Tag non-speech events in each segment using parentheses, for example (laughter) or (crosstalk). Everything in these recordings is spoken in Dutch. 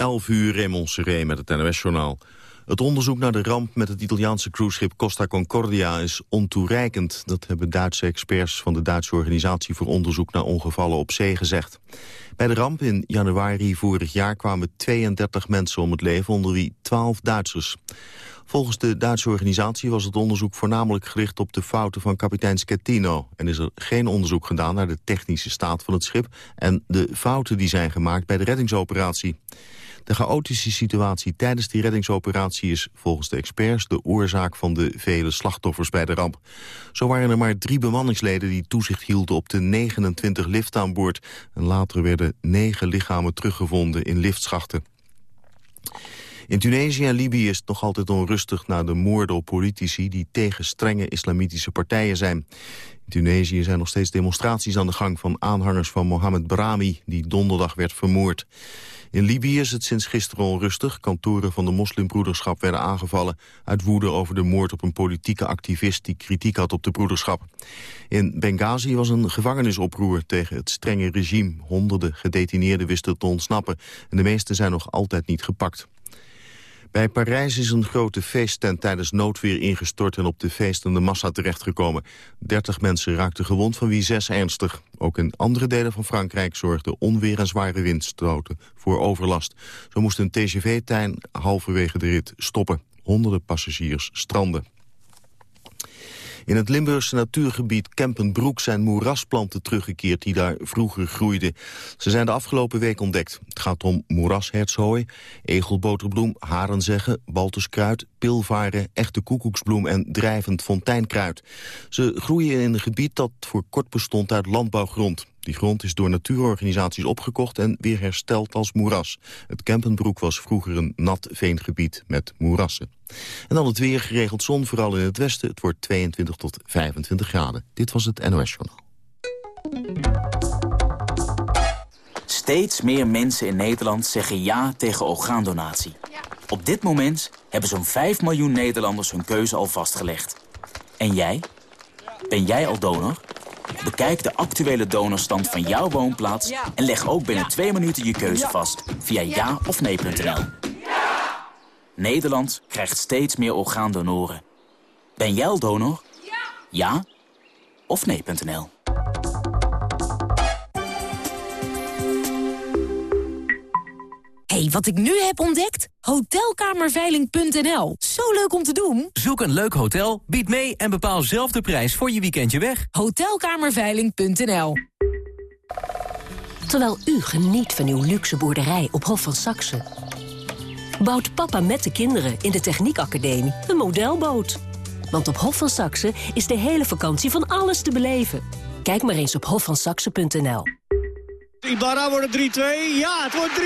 11 uur Seré met het NOS-journaal. Het onderzoek naar de ramp met het Italiaanse cruiseschip Costa Concordia is ontoereikend. Dat hebben Duitse experts van de Duitse Organisatie voor Onderzoek naar Ongevallen op Zee gezegd. Bij de ramp in januari vorig jaar kwamen 32 mensen om het leven, onder wie 12 Duitsers. Volgens de Duitse organisatie was het onderzoek voornamelijk gericht op de fouten van kapitein Schettino. En is er geen onderzoek gedaan naar de technische staat van het schip en de fouten die zijn gemaakt bij de reddingsoperatie. De chaotische situatie tijdens die reddingsoperatie is volgens de experts de oorzaak van de vele slachtoffers bij de ramp. Zo waren er maar drie bemanningsleden die toezicht hielden op de 29 liften aan boord. En later werden negen lichamen teruggevonden in liftschachten. In Tunesië en Libië is het nog altijd onrustig na de moorden op politici die tegen strenge islamitische partijen zijn. In Tunesië zijn nog steeds demonstraties aan de gang van aanhangers van Mohamed Brahmi, die donderdag werd vermoord. In Libië is het sinds gisteren onrustig. Kantoren van de moslimbroederschap werden aangevallen... uit woede over de moord op een politieke activist... die kritiek had op de broederschap. In Benghazi was een gevangenisoproer tegen het strenge regime. Honderden gedetineerden wisten te ontsnappen... en de meeste zijn nog altijd niet gepakt. Bij Parijs is een grote feesttent tijdens noodweer ingestort... en op de feestende massa terechtgekomen. 30 mensen raakten gewond, van wie zes ernstig. Ook in andere delen van Frankrijk zorgden onweer en zware windstoten voor overlast. Zo moest een TGV-trein halverwege de rit stoppen. Honderden passagiers stranden. In het Limburgse natuurgebied Kempenbroek zijn moerasplanten teruggekeerd die daar vroeger groeiden. Ze zijn de afgelopen week ontdekt. Het gaat om moerashertshooi, egelboterbloem, harenzeggen, baltuskruid, pilvaren, echte koekoeksbloem en drijvend fonteinkruid. Ze groeien in een gebied dat voor kort bestond uit landbouwgrond. Die grond is door natuurorganisaties opgekocht en weer hersteld als moeras. Het Kempenbroek was vroeger een nat veengebied met moerassen. En dan het weer, geregeld zon, vooral in het westen. Het wordt 22 tot 25 graden. Dit was het NOS Journaal. Steeds meer mensen in Nederland zeggen ja tegen orgaandonatie. Op dit moment hebben zo'n 5 miljoen Nederlanders hun keuze al vastgelegd. En jij? Ben jij al donor? Bekijk de actuele donorstand van jouw woonplaats... en leg ook binnen twee minuten je keuze vast via ja of nee.nl. Nederland krijgt steeds meer orgaandonoren. Ben jij al donor? Ja of nee.nl. hey, wat ik nu heb ontdekt? Hotelkamerveiling.nl. Zo leuk om te doen. Zoek een leuk hotel, bied mee en bepaal zelf de prijs voor je weekendje weg. Hotelkamerveiling.nl. Terwijl u geniet van uw luxe boerderij op Hof van Saxe... bouwt papa met de kinderen in de Techniekacademie een modelboot. Want op Hof van Saxe is de hele vakantie van alles te beleven. Kijk maar eens op hofvansaxe.nl. Ibarra wordt het 3-2. Ja, het wordt 3-2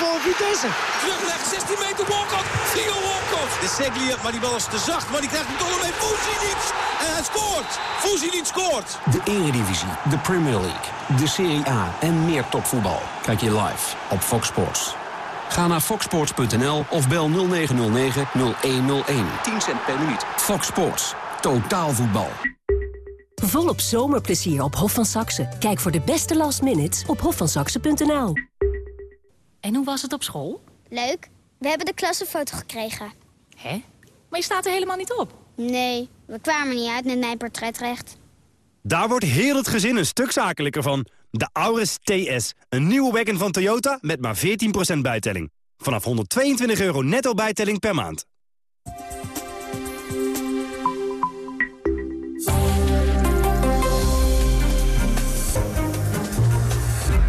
voor Vitesse. Terugleg, 16 meter Walcott. Theo Walcott. De Seglia, maar die bal is te zacht. Maar die krijgt hem toch nog mee. Fuzinic. En hij scoort. Fuzinic scoort. De Eredivisie, de Premier League, de Serie A en meer topvoetbal. Kijk je live op Fox Sports. Ga naar foxsports.nl of bel 0909-0101. 10 cent per minuut. Fox Sports. Totaal voetbal. Volop zomerplezier op Hof van Saxe. Kijk voor de beste last minutes op hofvansaxe.nl. En hoe was het op school? Leuk. We hebben de klassenfoto gekregen. Hè? Maar je staat er helemaal niet op. Nee, we kwamen niet uit met mijn portretrecht. Daar wordt heel het gezin een stuk zakelijker van. De Auris TS, een nieuwe wagon van Toyota met maar 14% bijtelling. Vanaf 122 euro netto bijtelling per maand.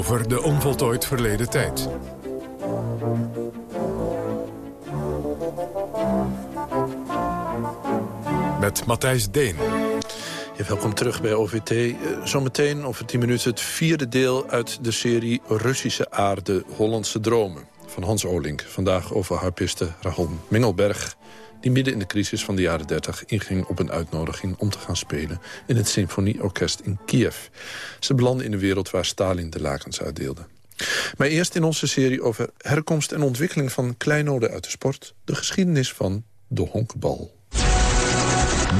Over de onvoltooid verleden tijd. Met Matthijs Deen. welkom terug bij OVT. Uh, zometeen over 10 minuten het vierde deel uit de serie Russische aarde Hollandse dromen van Hans Olink. Vandaag over harpiste Rahon Mengelberg die midden in de crisis van de jaren 30 inging op een uitnodiging om te gaan spelen in het symfonieorkest in Kiev. Ze belanden in een wereld waar Stalin de lakens uitdeelde. Maar eerst in onze serie over herkomst en ontwikkeling van kleinoden uit de sport... de geschiedenis van de honkbal.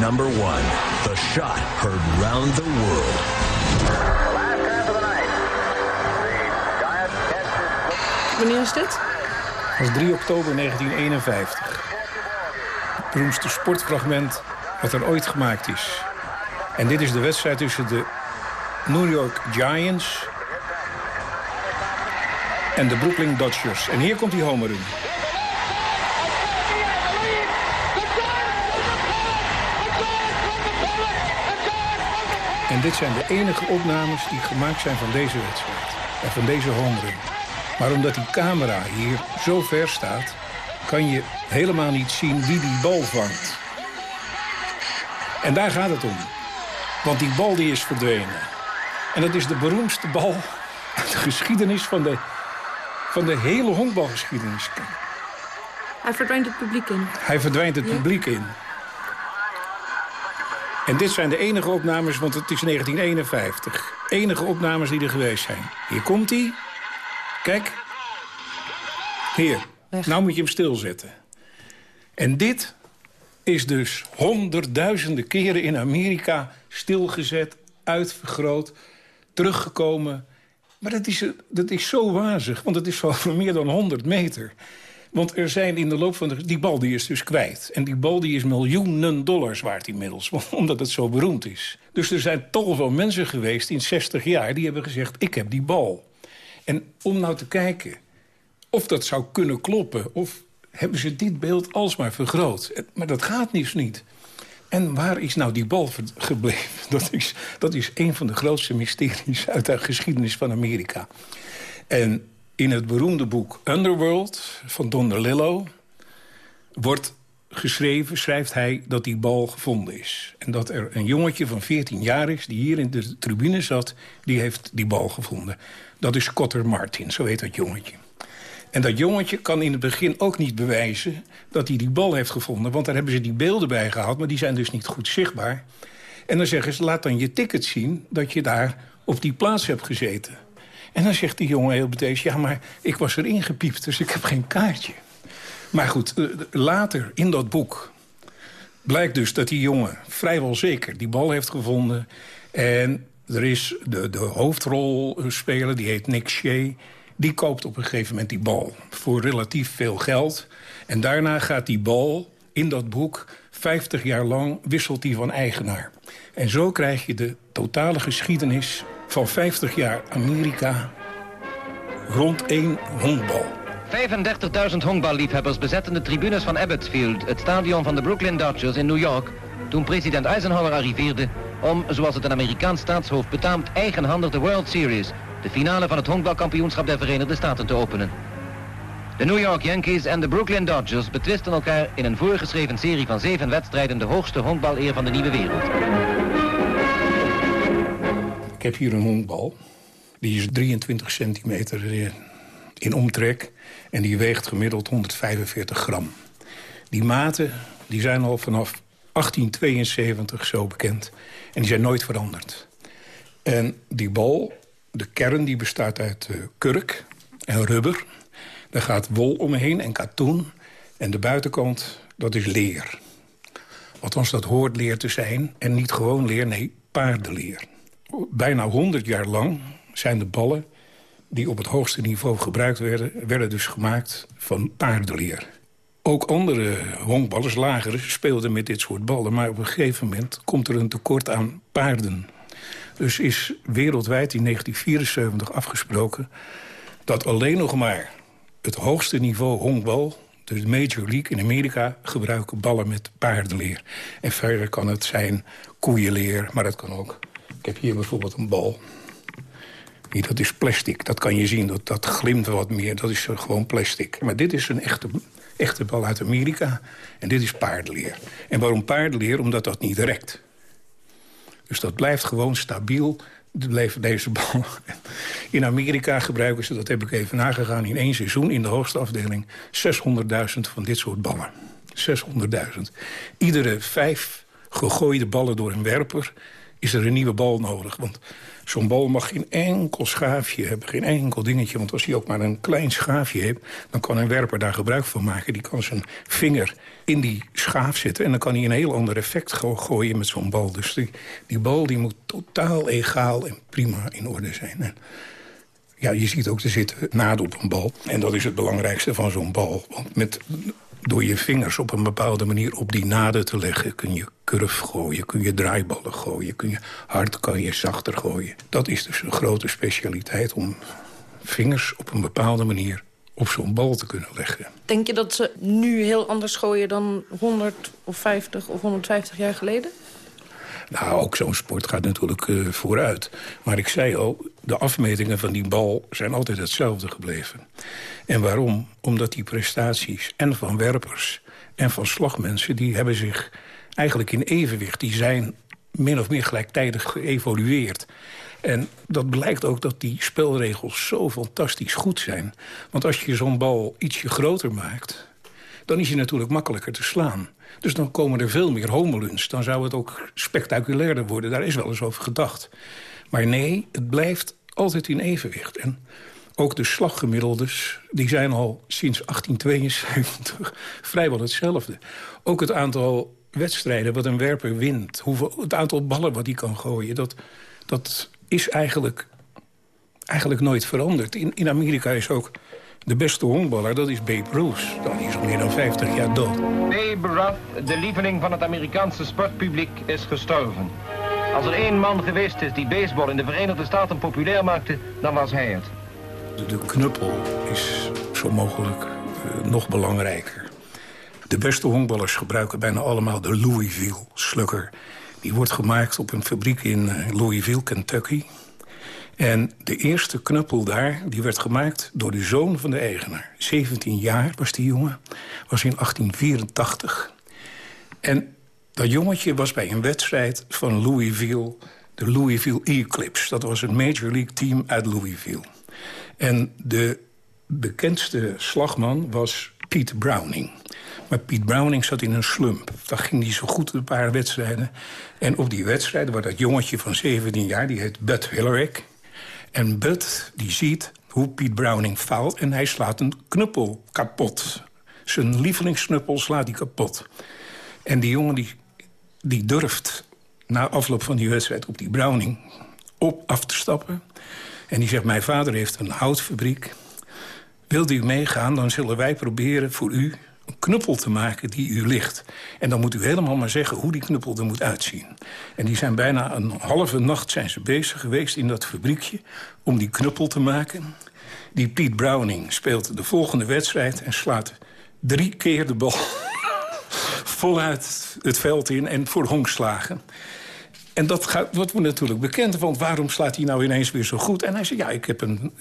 Number one, the shot heard round the world. Wanneer is dit? Dat is 3 oktober 1951. Beroemdste sportfragment wat er ooit gemaakt is. En dit is de wedstrijd tussen de New York Giants en de Brooklyn Dodgers. En hier komt die homer in. En dit zijn de enige opnames die gemaakt zijn van deze wedstrijd. En van deze homerun. Maar omdat die camera hier zo ver staat... kan je helemaal niet zien wie die bal vangt. En daar gaat het om. Want die bal die is verdwenen. En dat is de beroemdste bal uit de geschiedenis van de, van de hele honkbalgeschiedenis. Hij verdwijnt het publiek in. Hij verdwijnt het publiek in. En dit zijn de enige opnames, want het is 1951. Enige opnames die er geweest zijn. Hier komt hij. Kijk. Hier. Nou moet je hem stilzetten. En dit is dus honderdduizenden keren in Amerika stilgezet, uitvergroot, teruggekomen. Maar dat is, dat is zo wazig, want het is van meer dan 100 meter. Want er zijn in de loop van de... Die bal die is dus kwijt. En die bal die is miljoenen dollars waard inmiddels. (laughs) Omdat het zo beroemd is. Dus er zijn toch wel mensen geweest in 60 jaar... die hebben gezegd, ik heb die bal. En om nou te kijken of dat zou kunnen kloppen... of hebben ze dit beeld alsmaar vergroot. Maar dat gaat dus niet. En waar is nou die bal gebleven? (laughs) Dat is, dat is een van de grootste mysteries uit de geschiedenis van Amerika. En in het beroemde boek Underworld van Don DeLillo... wordt geschreven, schrijft hij dat die bal gevonden is. En dat er een jongetje van 14 jaar is, die hier in de tribune zat... die heeft die bal gevonden. Dat is Cotter Martin, zo heet dat jongetje. En dat jongetje kan in het begin ook niet bewijzen dat hij die bal heeft gevonden. Want daar hebben ze die beelden bij gehad, maar die zijn dus niet goed zichtbaar. En dan zeggen ze, laat dan je ticket zien dat je daar op die plaats hebt gezeten. En dan zegt die jongen heel betees, ja, maar ik was erin gepiept, dus ik heb geen kaartje. Maar goed, eh, later in dat boek blijkt dus dat die jongen vrijwel zeker die bal heeft gevonden. En er is de, de hoofdrolspeler, die heet Nick Shea... die koopt op een gegeven moment die bal voor relatief veel geld. En daarna gaat die bal in dat boek 50 jaar lang wisselt die van eigenaar. En zo krijg je de totale geschiedenis van 50 jaar Amerika rond één honkbal. 35.000 honkballiefhebbers bezetten de tribunes van Abbotsfield... het stadion van de Brooklyn Dodgers in New York... toen president Eisenhower arriveerde om, zoals het een Amerikaans staatshoofd betaamt... eigenhandig de World Series, de finale van het honkbalkampioenschap der Verenigde Staten, te openen. De New York Yankees en de Brooklyn Dodgers betwisten elkaar in een voorgeschreven serie van zeven wedstrijden... de hoogste honkbaleer van de nieuwe wereld. Ik heb hier een honkbal. Die is 23 centimeter in omtrek. En die weegt gemiddeld 145 gram. Die maten die zijn al vanaf 1872 zo bekend. En die zijn nooit veranderd. En die bal, de kern, die bestaat uit uh, kurk en rubber. Daar gaat wol omheen en katoen. En de buitenkant, dat is leer. Althans, dat hoort leer te zijn. En niet gewoon leer, nee, paardenleer bijna 100 jaar lang zijn de ballen die op het hoogste niveau gebruikt werden... werden dus gemaakt van paardenleer. Ook andere honkballers, lagere, speelden met dit soort ballen... maar op een gegeven moment komt er een tekort aan paarden. Dus is wereldwijd in 1974 afgesproken... dat alleen nog maar het hoogste niveau honkbal... de Major League in Amerika gebruiken ballen met paardenleer. En verder kan het zijn koeienleer, maar het kan ook ik heb hier bijvoorbeeld een bal. Hier, dat is plastic. Dat kan je zien. Dat, dat glimt wat meer. Dat is gewoon plastic. Maar dit is een echte, echte bal uit Amerika. En dit is paardenleer. En waarom paardenleer? Omdat dat niet rekt. Dus dat blijft gewoon stabiel. Deze bal. In Amerika gebruiken ze, dat heb ik even nagegaan... in één seizoen in de hoogste afdeling 600.000 van dit soort ballen. 600.000. Iedere vijf gegooide ballen door een werper is er een nieuwe bal nodig. Want zo'n bal mag geen enkel schaafje hebben, geen enkel dingetje. Want als hij ook maar een klein schaafje heeft... dan kan een werper daar gebruik van maken. Die kan zijn vinger in die schaaf zetten... en dan kan hij een heel ander effect gooien met zo'n bal. Dus die, die bal die moet totaal egaal en prima in orde zijn. En ja, je ziet ook, er zit naad op een bal. En dat is het belangrijkste van zo'n bal. Want met door je vingers op een bepaalde manier op die naden te leggen... kun je curve gooien, kun je draaiballen gooien... kun je hard, kan je zachter gooien. Dat is dus een grote specialiteit om vingers op een bepaalde manier op zo'n bal te kunnen leggen. Denk je dat ze nu heel anders gooien dan 100 of 50 of 150 jaar geleden? Nou, ook zo'n sport gaat natuurlijk uh, vooruit. Maar ik zei al, de afmetingen van die bal zijn altijd hetzelfde gebleven. En waarom? Omdat die prestaties en van werpers en van slagmensen... die hebben zich eigenlijk in evenwicht, die zijn min of meer gelijktijdig geëvolueerd. En dat blijkt ook dat die spelregels zo fantastisch goed zijn. Want als je zo'n bal ietsje groter maakt... dan is hij natuurlijk makkelijker te slaan. Dus dan komen er veel meer homeluns. Dan zou het ook spectaculairder worden. Daar is wel eens over gedacht. Maar nee, het blijft altijd in evenwicht. En ook de slaggemiddeldes, die zijn al sinds 1872 (laughs) vrijwel hetzelfde. Ook het aantal wedstrijden wat een werper wint. Hoeveel, het aantal ballen wat hij kan gooien. Dat, dat is eigenlijk, eigenlijk nooit veranderd. In, in Amerika is ook de beste honkballer, dat is Babe Ruth. Dan is al meer dan 50 jaar dood. Babe Ruth, de lieveling van het Amerikaanse sportpubliek, is gestorven. Als er één man geweest is die baseball in de Verenigde Staten populair maakte, dan was hij het. De knuppel is zo mogelijk uh, nog belangrijker. De beste honkballers gebruiken bijna allemaal de Louisville slugger. Die wordt gemaakt op een fabriek in eh, Louisville, Kentucky. En de eerste knuppel daar, die werd gemaakt door de zoon van de eigenaar. 17 jaar was die jongen, was in 1884. En dat jongetje was bij een wedstrijd van Louisville... de Louisville Eclipse. Dat was een Major League team uit Louisville. En de bekendste slagman was Pete Browning. Maar Pete Browning zat in een slump. Daar ging hij zo goed een paar wedstrijden. En op die wedstrijden was dat jongetje van 17 jaar... die heet Bud Hillerick. En Bud die ziet hoe Pete Browning faalt... en hij slaat een knuppel kapot. Zijn lievelingsknuppel slaat hij kapot. En die jongen die, die durft na afloop van die wedstrijd op die Browning op af te stappen. En die zegt, mijn vader heeft een houtfabriek. Wilt u meegaan, dan zullen wij proberen voor u een knuppel te maken die u ligt. En dan moet u helemaal maar zeggen hoe die knuppel er moet uitzien. En die zijn bijna een halve nacht zijn ze bezig geweest in dat fabriekje... om die knuppel te maken. Die Pete Browning speelt de volgende wedstrijd en slaat drie keer de bal (laughs) voluit het veld in en voor honkslagen. En dat gaat, wordt natuurlijk bekend, want waarom slaat hij nou ineens weer zo goed? En hij zei, ja, ik heb, een,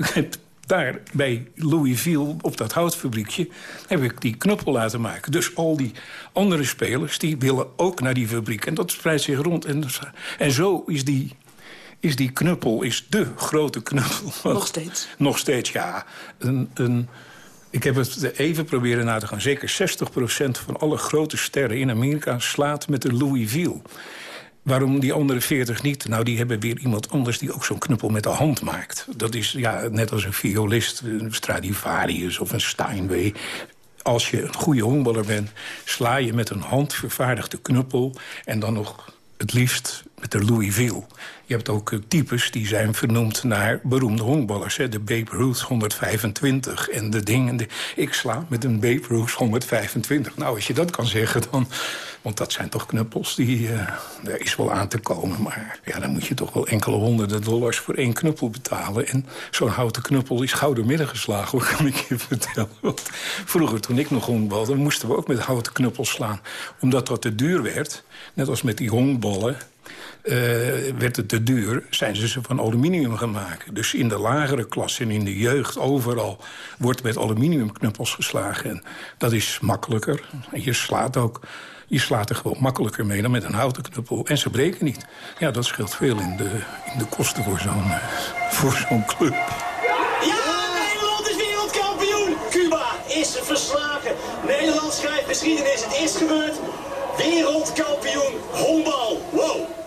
daar bij Louisville, op dat houtfabriekje... heb ik die knuppel laten maken. Dus al die andere spelers, die willen ook naar die fabriek. En dat spreidt zich rond. En, en zo is die, is die knuppel is de grote knuppel. Nog steeds? Nog steeds, ja. Een, een, ik heb het even proberen na te gaan. Zeker 60% van alle grote sterren in Amerika slaat met de Louisville. Waarom die andere 40 niet? Nou, die hebben weer iemand anders die ook zo'n knuppel met de hand maakt. Dat is ja, net als een violist, een Stradivarius of een Steinway. Als je een goede honkballer bent, sla je met een handvervaardigde knuppel... en dan nog het liefst met de Louisville. Je hebt ook eh, types die zijn vernoemd naar beroemde honkballers. Hè? De Babe Ruth 125 en de dingen. Ik sla met een Babe Ruth 125. Nou, als je dat kan zeggen, dan... Want dat zijn toch knuppels, die, uh, daar is wel aan te komen. Maar ja, dan moet je toch wel enkele honderden dollars voor één knuppel betalen. En zo'n houten knuppel is gauw midden geslagen, kan ik je (laughs) vertellen. Want vroeger, toen ik nog honkbalde, moesten we ook met houten knuppels slaan. Omdat dat te duur werd, net als met die honkballen... Uh, werd het te duur, zijn ze ze van aluminium gemaakt. Dus in de lagere klassen, in de jeugd, overal... wordt met aluminiumknuppels geslagen. En dat is makkelijker. En je slaat ook Je slaat er gewoon makkelijker mee dan met een houten knuppel. En ze breken niet. Ja, dat scheelt veel in de, in de kosten voor zo'n uh, voor zo'n club. Ja, Nederland is wereldkampioen! Cuba is verslagen. Nederland schrijft geschiedenis. Het is gebeurd. Wereldkampioen honkbal. Wow!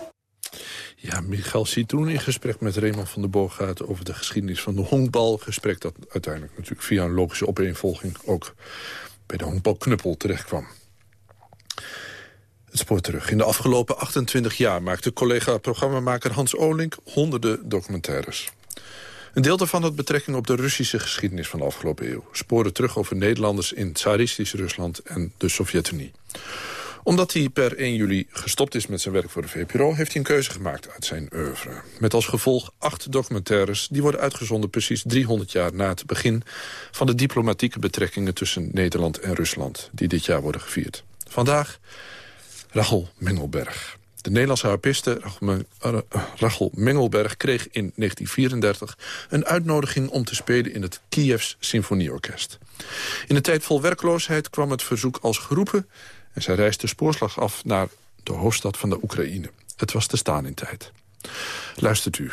Ja, Michael Citroen in gesprek met Raymond van der Boog over de geschiedenis van de honkbal. Gesprek dat uiteindelijk natuurlijk via een logische opeenvolging ook bij de honkbalknuppel terechtkwam. Het spoor terug. In de afgelopen 28 jaar maakte collega-programmamaker Hans Olink honderden documentaires. Een deel daarvan had betrekking op de Russische geschiedenis van de afgelopen eeuw. Sporen terug over Nederlanders in tsaristisch Rusland en de Sovjet-Unie omdat hij per 1 juli gestopt is met zijn werk voor de VPRO... heeft hij een keuze gemaakt uit zijn oeuvre. Met als gevolg acht documentaires die worden uitgezonden... precies 300 jaar na het begin van de diplomatieke betrekkingen... tussen Nederland en Rusland, die dit jaar worden gevierd. Vandaag Rachel Mengelberg. De Nederlandse harpiste Rachel Mengelberg kreeg in 1934 een uitnodiging om te spelen in het Kievs Symfonieorkest. In een tijd vol werkloosheid kwam het verzoek als geroepen en zij reisde spoorslag af naar de hoofdstad van de Oekraïne. Het was de staan in tijd. Luistert u.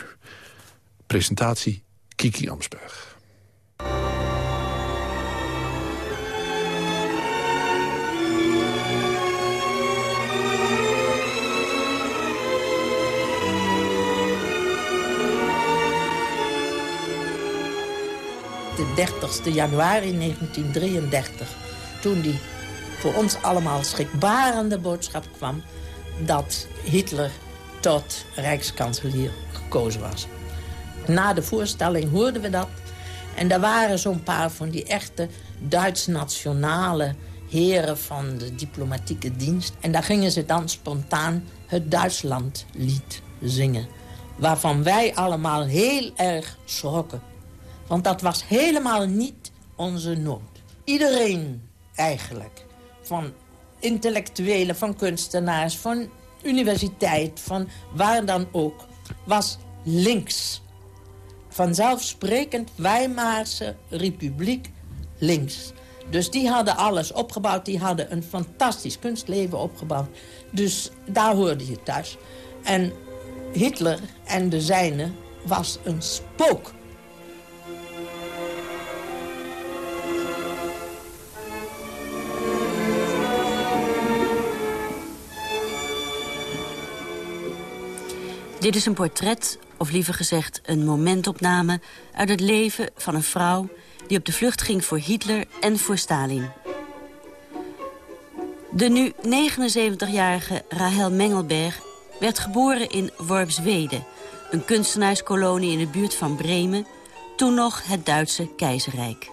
Presentatie Kiki Amsberg. De 30 januari 1933, toen die voor ons allemaal schrikbarende boodschap kwam... dat Hitler tot rijkskanselier gekozen was. Na de voorstelling hoorden we dat. En daar waren zo'n paar van die echte Duits-nationale heren van de diplomatieke dienst. En daar gingen ze dan spontaan het Duitslandlied zingen. Waarvan wij allemaal heel erg schrokken. Want dat was helemaal niet onze nood. Iedereen eigenlijk van intellectuelen, van kunstenaars, van universiteit, van waar dan ook, was links. Vanzelfsprekend Weimarse Republiek links. Dus die hadden alles opgebouwd. Die hadden een fantastisch kunstleven opgebouwd. Dus daar hoorde je thuis. En Hitler en de zijne was een spook Dit is een portret, of liever gezegd een momentopname... uit het leven van een vrouw die op de vlucht ging voor Hitler en voor Stalin. De nu 79-jarige Rahel Mengelberg werd geboren in Worpswede... een kunstenaarskolonie in de buurt van Bremen... toen nog het Duitse keizerrijk.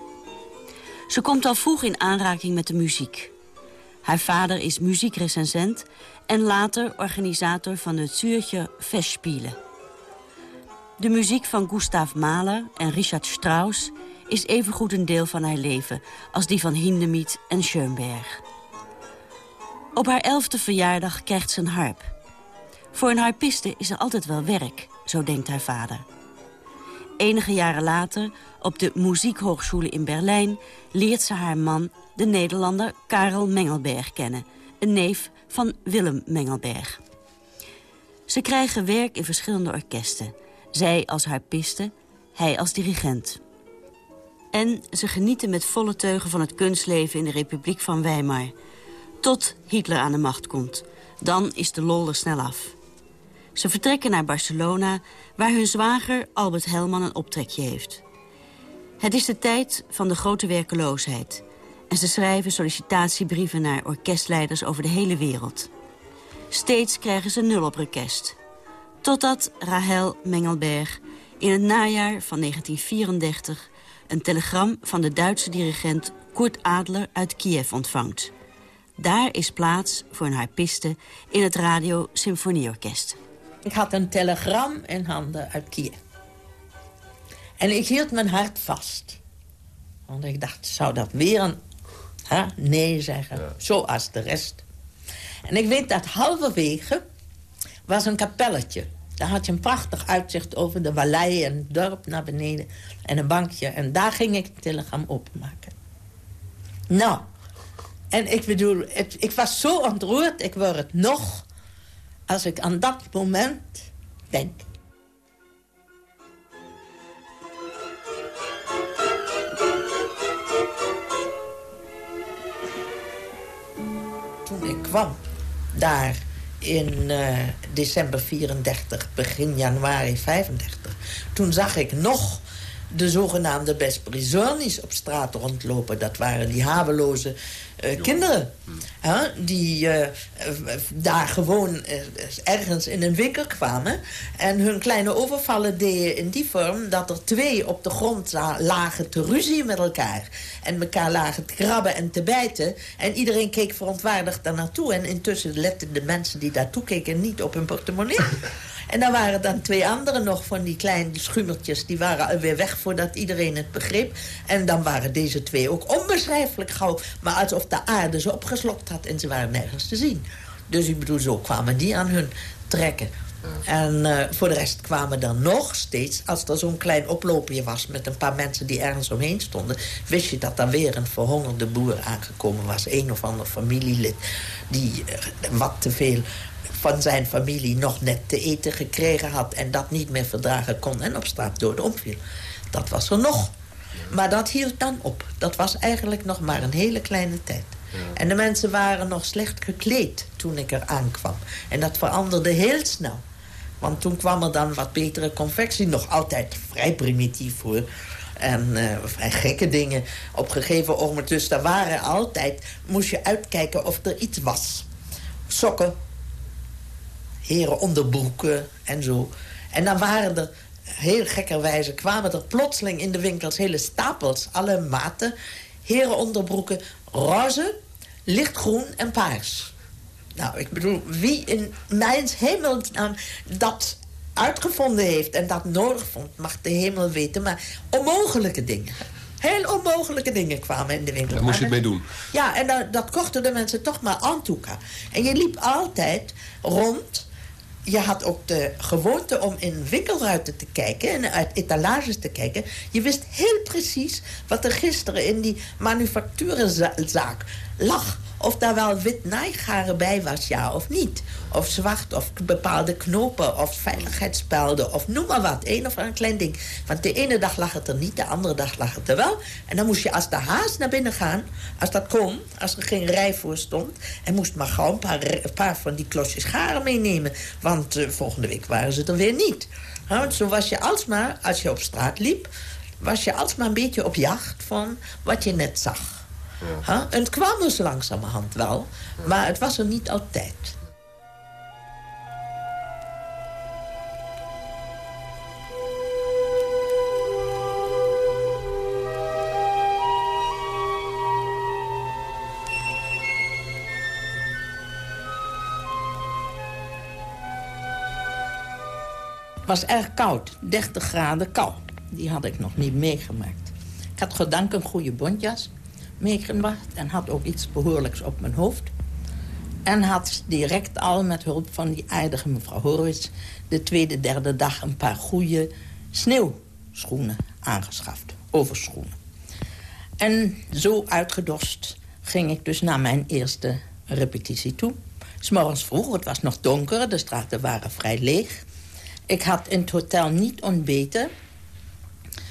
Ze komt al vroeg in aanraking met de muziek. Haar vader is muziekrecensent en later organisator van het Zürcher Festspielen. De muziek van Gustav Mahler en Richard Strauss is evengoed een deel van haar leven als die van Hindemith en Schoenberg. Op haar elfde verjaardag krijgt ze een harp. Voor een harpiste is er altijd wel werk, zo denkt haar vader. Enige jaren later, op de Muziekhochschule in Berlijn... leert ze haar man, de Nederlander Karel Mengelberg, kennen. Een neef van Willem Mengelberg. Ze krijgen werk in verschillende orkesten. Zij als harpiste, hij als dirigent. En ze genieten met volle teugen van het kunstleven in de Republiek van Weimar. Tot Hitler aan de macht komt. Dan is de lol er snel af. Ze vertrekken naar Barcelona, waar hun zwager Albert Helman een optrekje heeft. Het is de tijd van de grote werkeloosheid. En ze schrijven sollicitatiebrieven naar orkestleiders over de hele wereld. Steeds krijgen ze nul op request. Totdat Rahel Mengelberg in het najaar van 1934... een telegram van de Duitse dirigent Kurt Adler uit Kiev ontvangt. Daar is plaats voor een harpiste in het Radio Symfonieorkest. Ik had een telegram in handen uit Kiev. En ik hield mijn hart vast. Want ik dacht, zou dat weer een nee zeggen, zoals de rest. En ik weet dat halverwege was een kapelletje. Daar had je een prachtig uitzicht over de vallei en het dorp naar beneden. En een bankje. En daar ging ik het telegram openmaken. Nou, En ik bedoel, het, ik was zo ontroerd, ik word het nog... als ik aan dat moment denk. Daar in uh, december 34, begin januari 35... toen zag ik nog de zogenaamde Besprizonis op straat rondlopen. Dat waren die haveloze uh, kinderen. die uh, daar gewoon ergens in een winkel kwamen. En hun kleine overvallen deden in die vorm... dat er twee op de grond lagen te ruzie met elkaar. En elkaar lagen te krabben en te bijten. En iedereen keek verontwaardigd daar naartoe. En intussen letten de mensen die daartoe keken niet op hun portemonnee. (laughs) En dan waren dan twee anderen nog van die kleine schumertjes. Die waren alweer weg voordat iedereen het begreep. En dan waren deze twee ook onbeschrijfelijk gauw. Maar alsof de aarde ze opgeslokt had en ze waren nergens te zien. Dus ik bedoel, zo kwamen die aan hun trekken. En uh, voor de rest kwamen er nog steeds, als er zo'n klein oploopje was... met een paar mensen die ergens omheen stonden... wist je dat er weer een verhongerde boer aangekomen was. Een of ander familielid die uh, wat te veel van zijn familie nog net te eten gekregen had... en dat niet meer verdragen kon en op straat dood omviel. Dat was er nog. Maar dat hield dan op. Dat was eigenlijk nog maar een hele kleine tijd. En de mensen waren nog slecht gekleed toen ik er aankwam. En dat veranderde heel snel. Want toen kwam er dan wat betere confectie. Nog altijd vrij primitief hoor. En uh, vrij gekke dingen op gegeven ogenblik. Dus daar waren altijd... moest je uitkijken of er iets was. Sokken, heren onderbroeken en zo. En dan waren er, heel gekkerwijze, kwamen er plotseling in de winkels hele stapels, alle maten. Heren onderbroeken, roze, lichtgroen en paars. Nou, ik bedoel, wie in mijn hemelsnaam dat uitgevonden heeft en dat nodig vond, mag de hemel weten. Maar onmogelijke dingen. Heel onmogelijke dingen kwamen in de winkel. Daar moest je het mee doen. Ja, en dat, dat kochten de mensen toch maar aan. En je liep altijd rond je had ook de gewoonte om in winkelruiten te kijken... en uit etalages te kijken. Je wist heel precies wat er gisteren in die manufacturenzaak lag. Of daar wel wit naaigaren bij was, ja of niet. Of zwart, of bepaalde knopen, of veiligheidsspelden, of noem maar wat. Een of ander klein ding. Want de ene dag lag het er niet, de andere dag lag het er wel. En dan moest je als de haas naar binnen gaan, als dat kon... als er geen rij voor stond... en moest maar gauw een paar, een van die klosjes garen meenemen. Want uh, volgende week waren ze er weer niet. want zo was je alsmaar, als je op straat liep... was je alsmaar een beetje op jacht van wat je net zag. Het kwam dus langzamerhand wel, maar het was er niet altijd. Was erg koud, 30 graden koud. Die had ik nog niet meegemaakt. Ik had gedank een goede bontjas meegebracht en had ook iets behoorlijks op mijn hoofd. En had direct al met hulp van die aardige mevrouw Horowitz... de tweede, derde dag een paar goede sneeuwschoenen aangeschaft. Overschoenen. En zo uitgedost ging ik dus naar mijn eerste repetitie toe. S'morgens vroeg, het was nog donker, de straten waren vrij leeg. Ik had in het hotel niet ontbeten...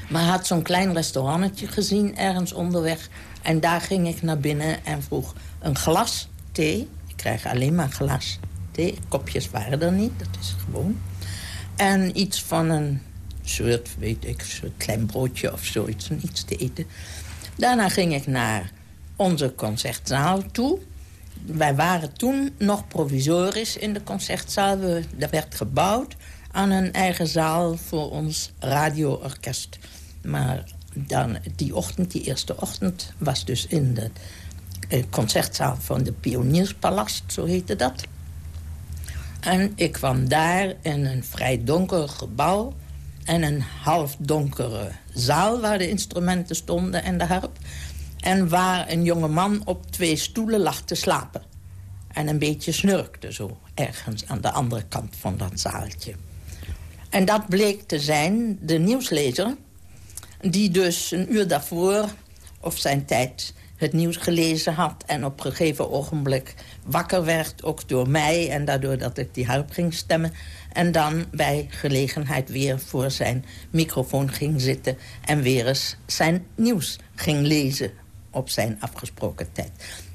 maar had zo'n klein restaurantje gezien ergens onderweg... En daar ging ik naar binnen en vroeg een glas thee. Ik krijg alleen maar glas thee. Kopjes waren er niet, dat is gewoon. En iets van een soort, weet ik, soort klein broodje of zoiets, iets te eten. Daarna ging ik naar onze concertzaal toe. Wij waren toen nog provisorisch in de concertzaal. We, er werd gebouwd aan een eigen zaal voor ons radioorkest. Maar dan die ochtend, die eerste ochtend, was dus in de eh, concertzaal van de Pionierspalast, zo heette dat. En ik kwam daar in een vrij donker gebouw... en een half donkere zaal waar de instrumenten stonden en de harp... en waar een jonge man op twee stoelen lag te slapen. En een beetje snurkte zo, ergens aan de andere kant van dat zaaltje. En dat bleek te zijn de nieuwslezer die dus een uur daarvoor, of zijn tijd het nieuws gelezen had... en op een gegeven ogenblik wakker werd, ook door mij... en daardoor dat ik die harp ging stemmen... en dan bij gelegenheid weer voor zijn microfoon ging zitten... en weer eens zijn nieuws ging lezen op zijn afgesproken tijd.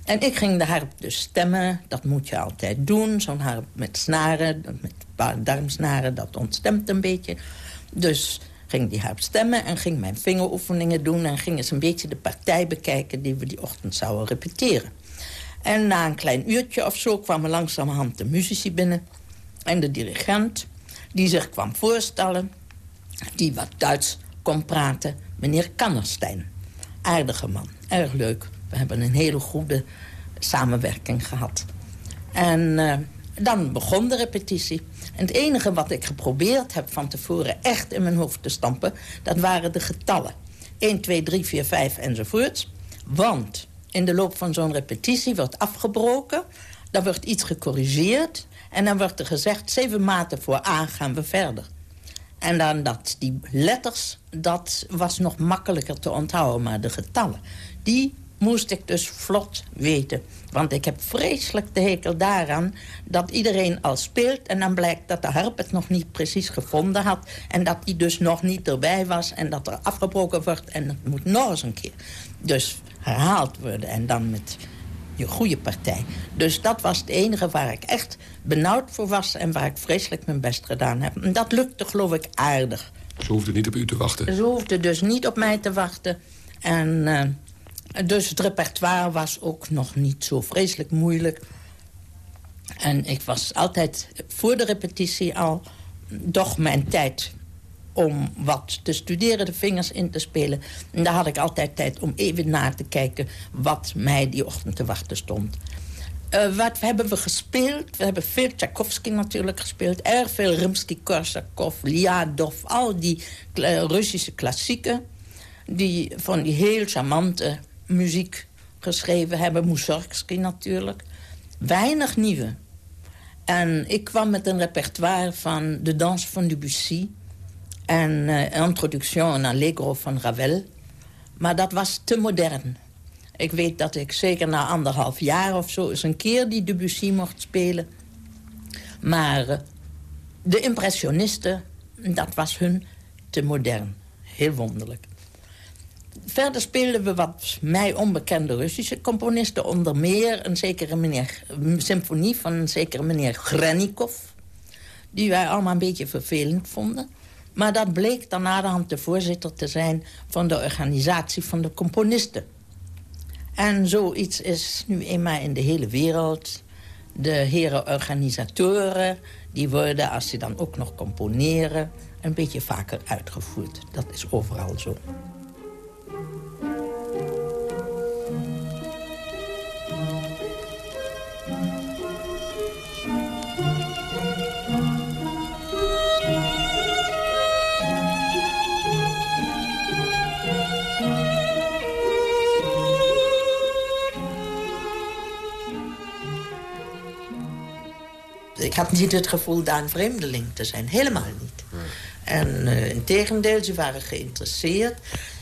En ik ging de harp dus stemmen. Dat moet je altijd doen. Zo'n harp met snaren, met darmsnaren, dat ontstemt een beetje. Dus ging die harp stemmen en ging mijn vingeroefeningen doen... en ging eens een beetje de partij bekijken die we die ochtend zouden repeteren. En na een klein uurtje of zo kwamen langzamerhand de muzici binnen... en de dirigent, die zich kwam voorstellen... die wat Duits kon praten, meneer Kannerstein. Aardige man, erg leuk. We hebben een hele goede samenwerking gehad. En uh, dan begon de repetitie. En het enige wat ik geprobeerd heb van tevoren echt in mijn hoofd te stampen... dat waren de getallen. 1, 2, 3, 4, 5 enzovoorts. Want in de loop van zo'n repetitie wordt afgebroken... dan wordt iets gecorrigeerd... en dan wordt er gezegd, zeven maten voor A gaan we verder. En dan dat, die letters, dat was nog makkelijker te onthouden. Maar de getallen, die moest ik dus vlot weten. Want ik heb vreselijk de hekel daaraan dat iedereen al speelt... en dan blijkt dat de harp het nog niet precies gevonden had... en dat die dus nog niet erbij was en dat er afgebroken wordt... en het moet nog eens een keer. Dus herhaald worden en dan met je goede partij. Dus dat was het enige waar ik echt benauwd voor was... en waar ik vreselijk mijn best gedaan heb. En dat lukte geloof ik aardig. Ze hoefde niet op u te wachten? Ze hoefde dus niet op mij te wachten. En uh, dus het repertoire was ook nog niet zo vreselijk moeilijk. En ik was altijd voor de repetitie al... toch mijn tijd om wat te studeren, de vingers in te spelen. En daar had ik altijd tijd om even na te kijken... wat mij die ochtend te wachten stond. Uh, wat hebben we gespeeld? We hebben veel Tchaikovsky natuurlijk gespeeld. Erg veel Rimsky-Korsakov, Liadov, al die Russische klassieken. Die van die heel charmante muziek geschreven hebben. Mussorgsky natuurlijk. Weinig nieuwe. En ik kwam met een repertoire van de dans van Debussy... en uh, Introduction en Allegro van Ravel. Maar dat was te modern. Ik weet dat ik zeker na anderhalf jaar of zo... eens een keer die Debussy mocht spelen. Maar uh, de impressionisten, dat was hun te modern. Heel wonderlijk. Verder speelden we wat mij onbekende Russische componisten. Onder meer een zekere meneer, symfonie van een zekere meneer Grenikov. Die wij allemaal een beetje vervelend vonden. Maar dat bleek dan na de hand de voorzitter te zijn... van de organisatie van de componisten. En zoiets is nu eenmaal in de hele wereld. De heren organisatoren, die worden, als ze dan ook nog componeren... een beetje vaker uitgevoerd. Dat is overal zo. Niet het gevoel daar een vreemdeling te zijn. Helemaal niet. En uh, in tegendeel, ze waren geïnteresseerd.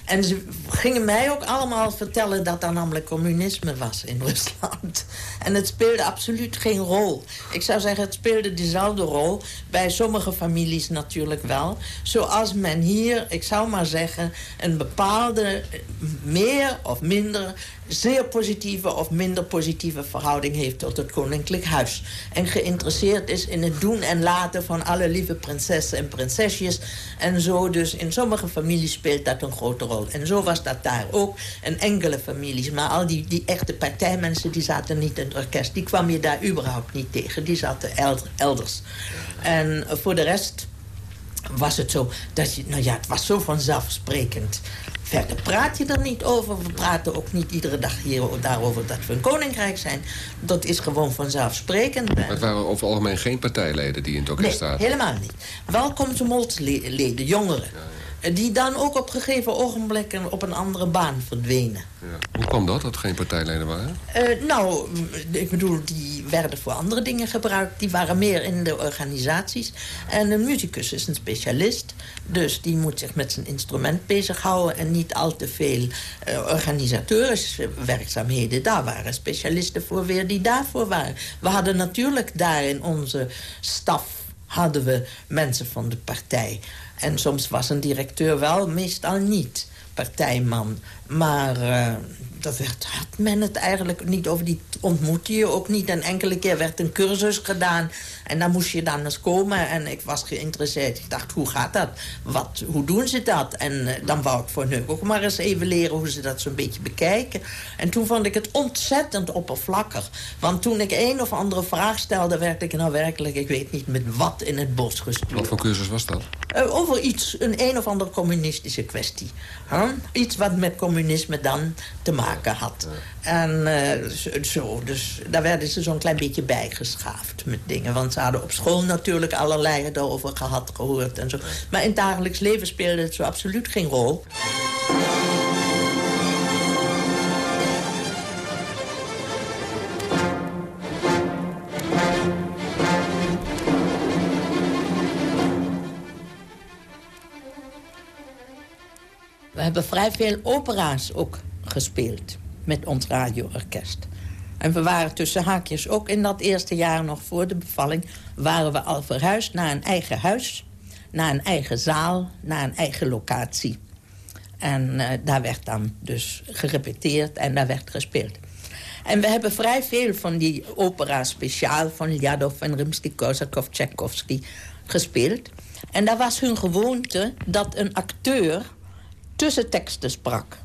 En ze gingen mij ook allemaal vertellen dat er namelijk communisme was in (laughs) Rusland. En het speelde absoluut geen rol. Ik zou zeggen, het speelde dezelfde rol. Bij sommige families natuurlijk wel. Zoals men hier, ik zou maar zeggen... een bepaalde meer of minder zeer positieve of minder positieve verhouding heeft tot het koninklijk huis. En geïnteresseerd is in het doen en laten van alle lieve prinsessen en prinsesjes. En zo dus in sommige families speelt dat een grote rol. En zo was dat daar ook. En enkele families. Maar al die, die echte partijmensen die zaten niet in het orkest. Die kwam je daar überhaupt niet tegen. Die zaten elders. En voor de rest was het zo dat je, nou ja, het was zo vanzelfsprekend Verder praat je er niet over. We praten ook niet iedere dag hier daarover dat we een koninkrijk zijn. Dat is gewoon vanzelfsprekend. Maar het waren over het algemeen geen partijleden die in het orkest nee, helemaal niet. Wel leden, jongeren. Die dan ook op gegeven ogenblikken op een andere baan verdwenen. Ja. Hoe kwam dat, dat geen partijleden waren? Uh, nou, ik bedoel, die werden voor andere dingen gebruikt. Die waren meer in de organisaties. En een muzikus is een specialist. Dus die moet zich met zijn instrument bezighouden... en niet al te veel uh, organisatorische werkzaamheden. Daar waren specialisten voor weer die daarvoor waren. We hadden natuurlijk daar in onze staf hadden we mensen van de partij. En soms was een directeur wel, meestal niet partijman. Maar uh, dat werd, had men het eigenlijk niet over. Die ontmoette je ook niet. Een enkele keer werd een cursus gedaan. En dan moest je dan eens komen. En ik was geïnteresseerd. Ik dacht, hoe gaat dat? Wat, hoe doen ze dat? En uh, dan wou ik voor hun ook maar eens even leren... hoe ze dat zo'n beetje bekijken. En toen vond ik het ontzettend oppervlakkig. Want toen ik een of andere vraag stelde... werd ik nou werkelijk, ik weet niet met wat, in het bos gestuurd. Wat voor cursus was dat? Uh, over iets, een een of andere communistische kwestie. Huh? Iets wat met communisme dan te maken had. En uh, zo, dus daar werden ze zo'n klein beetje bijgeschaafd met dingen. Want ze hadden op school natuurlijk allerlei erover gehad, gehoord en zo. Maar in het dagelijks leven speelde het zo absoluut geen rol. Hebben vrij veel opera's ook gespeeld met ons radioorkest. En we waren tussen haakjes ook in dat eerste jaar nog voor de bevalling... waren we al verhuisd naar een eigen huis, naar een eigen zaal, naar een eigen locatie. En uh, daar werd dan dus gerepeteerd en daar werd gespeeld. En we hebben vrij veel van die opera speciaal... van Ljadov en Rimsky-Korsakov, Tchaikovsky gespeeld. En daar was hun gewoonte dat een acteur tussenteksten sprak.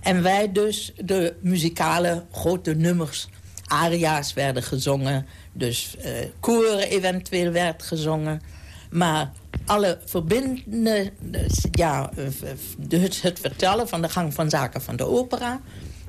En wij dus de muzikale grote nummers, aria's werden gezongen. Dus uh, koren eventueel werd gezongen. Maar alle verbindende, ja, het, het vertellen van de gang van zaken van de opera...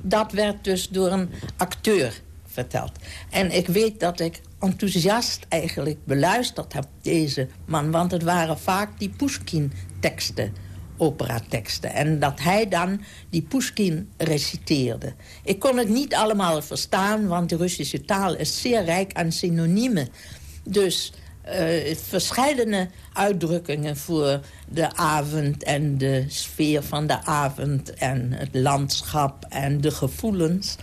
dat werd dus door een acteur verteld. En ik weet dat ik enthousiast eigenlijk beluisterd heb, deze man. Want het waren vaak die Pushkin-teksten operateksten. En dat hij dan die Pushkin reciteerde. Ik kon het niet allemaal verstaan, want de Russische taal is zeer rijk aan synoniemen. Dus uh, verschillende uitdrukkingen voor de avond en de sfeer van de avond... en het landschap en de gevoelens...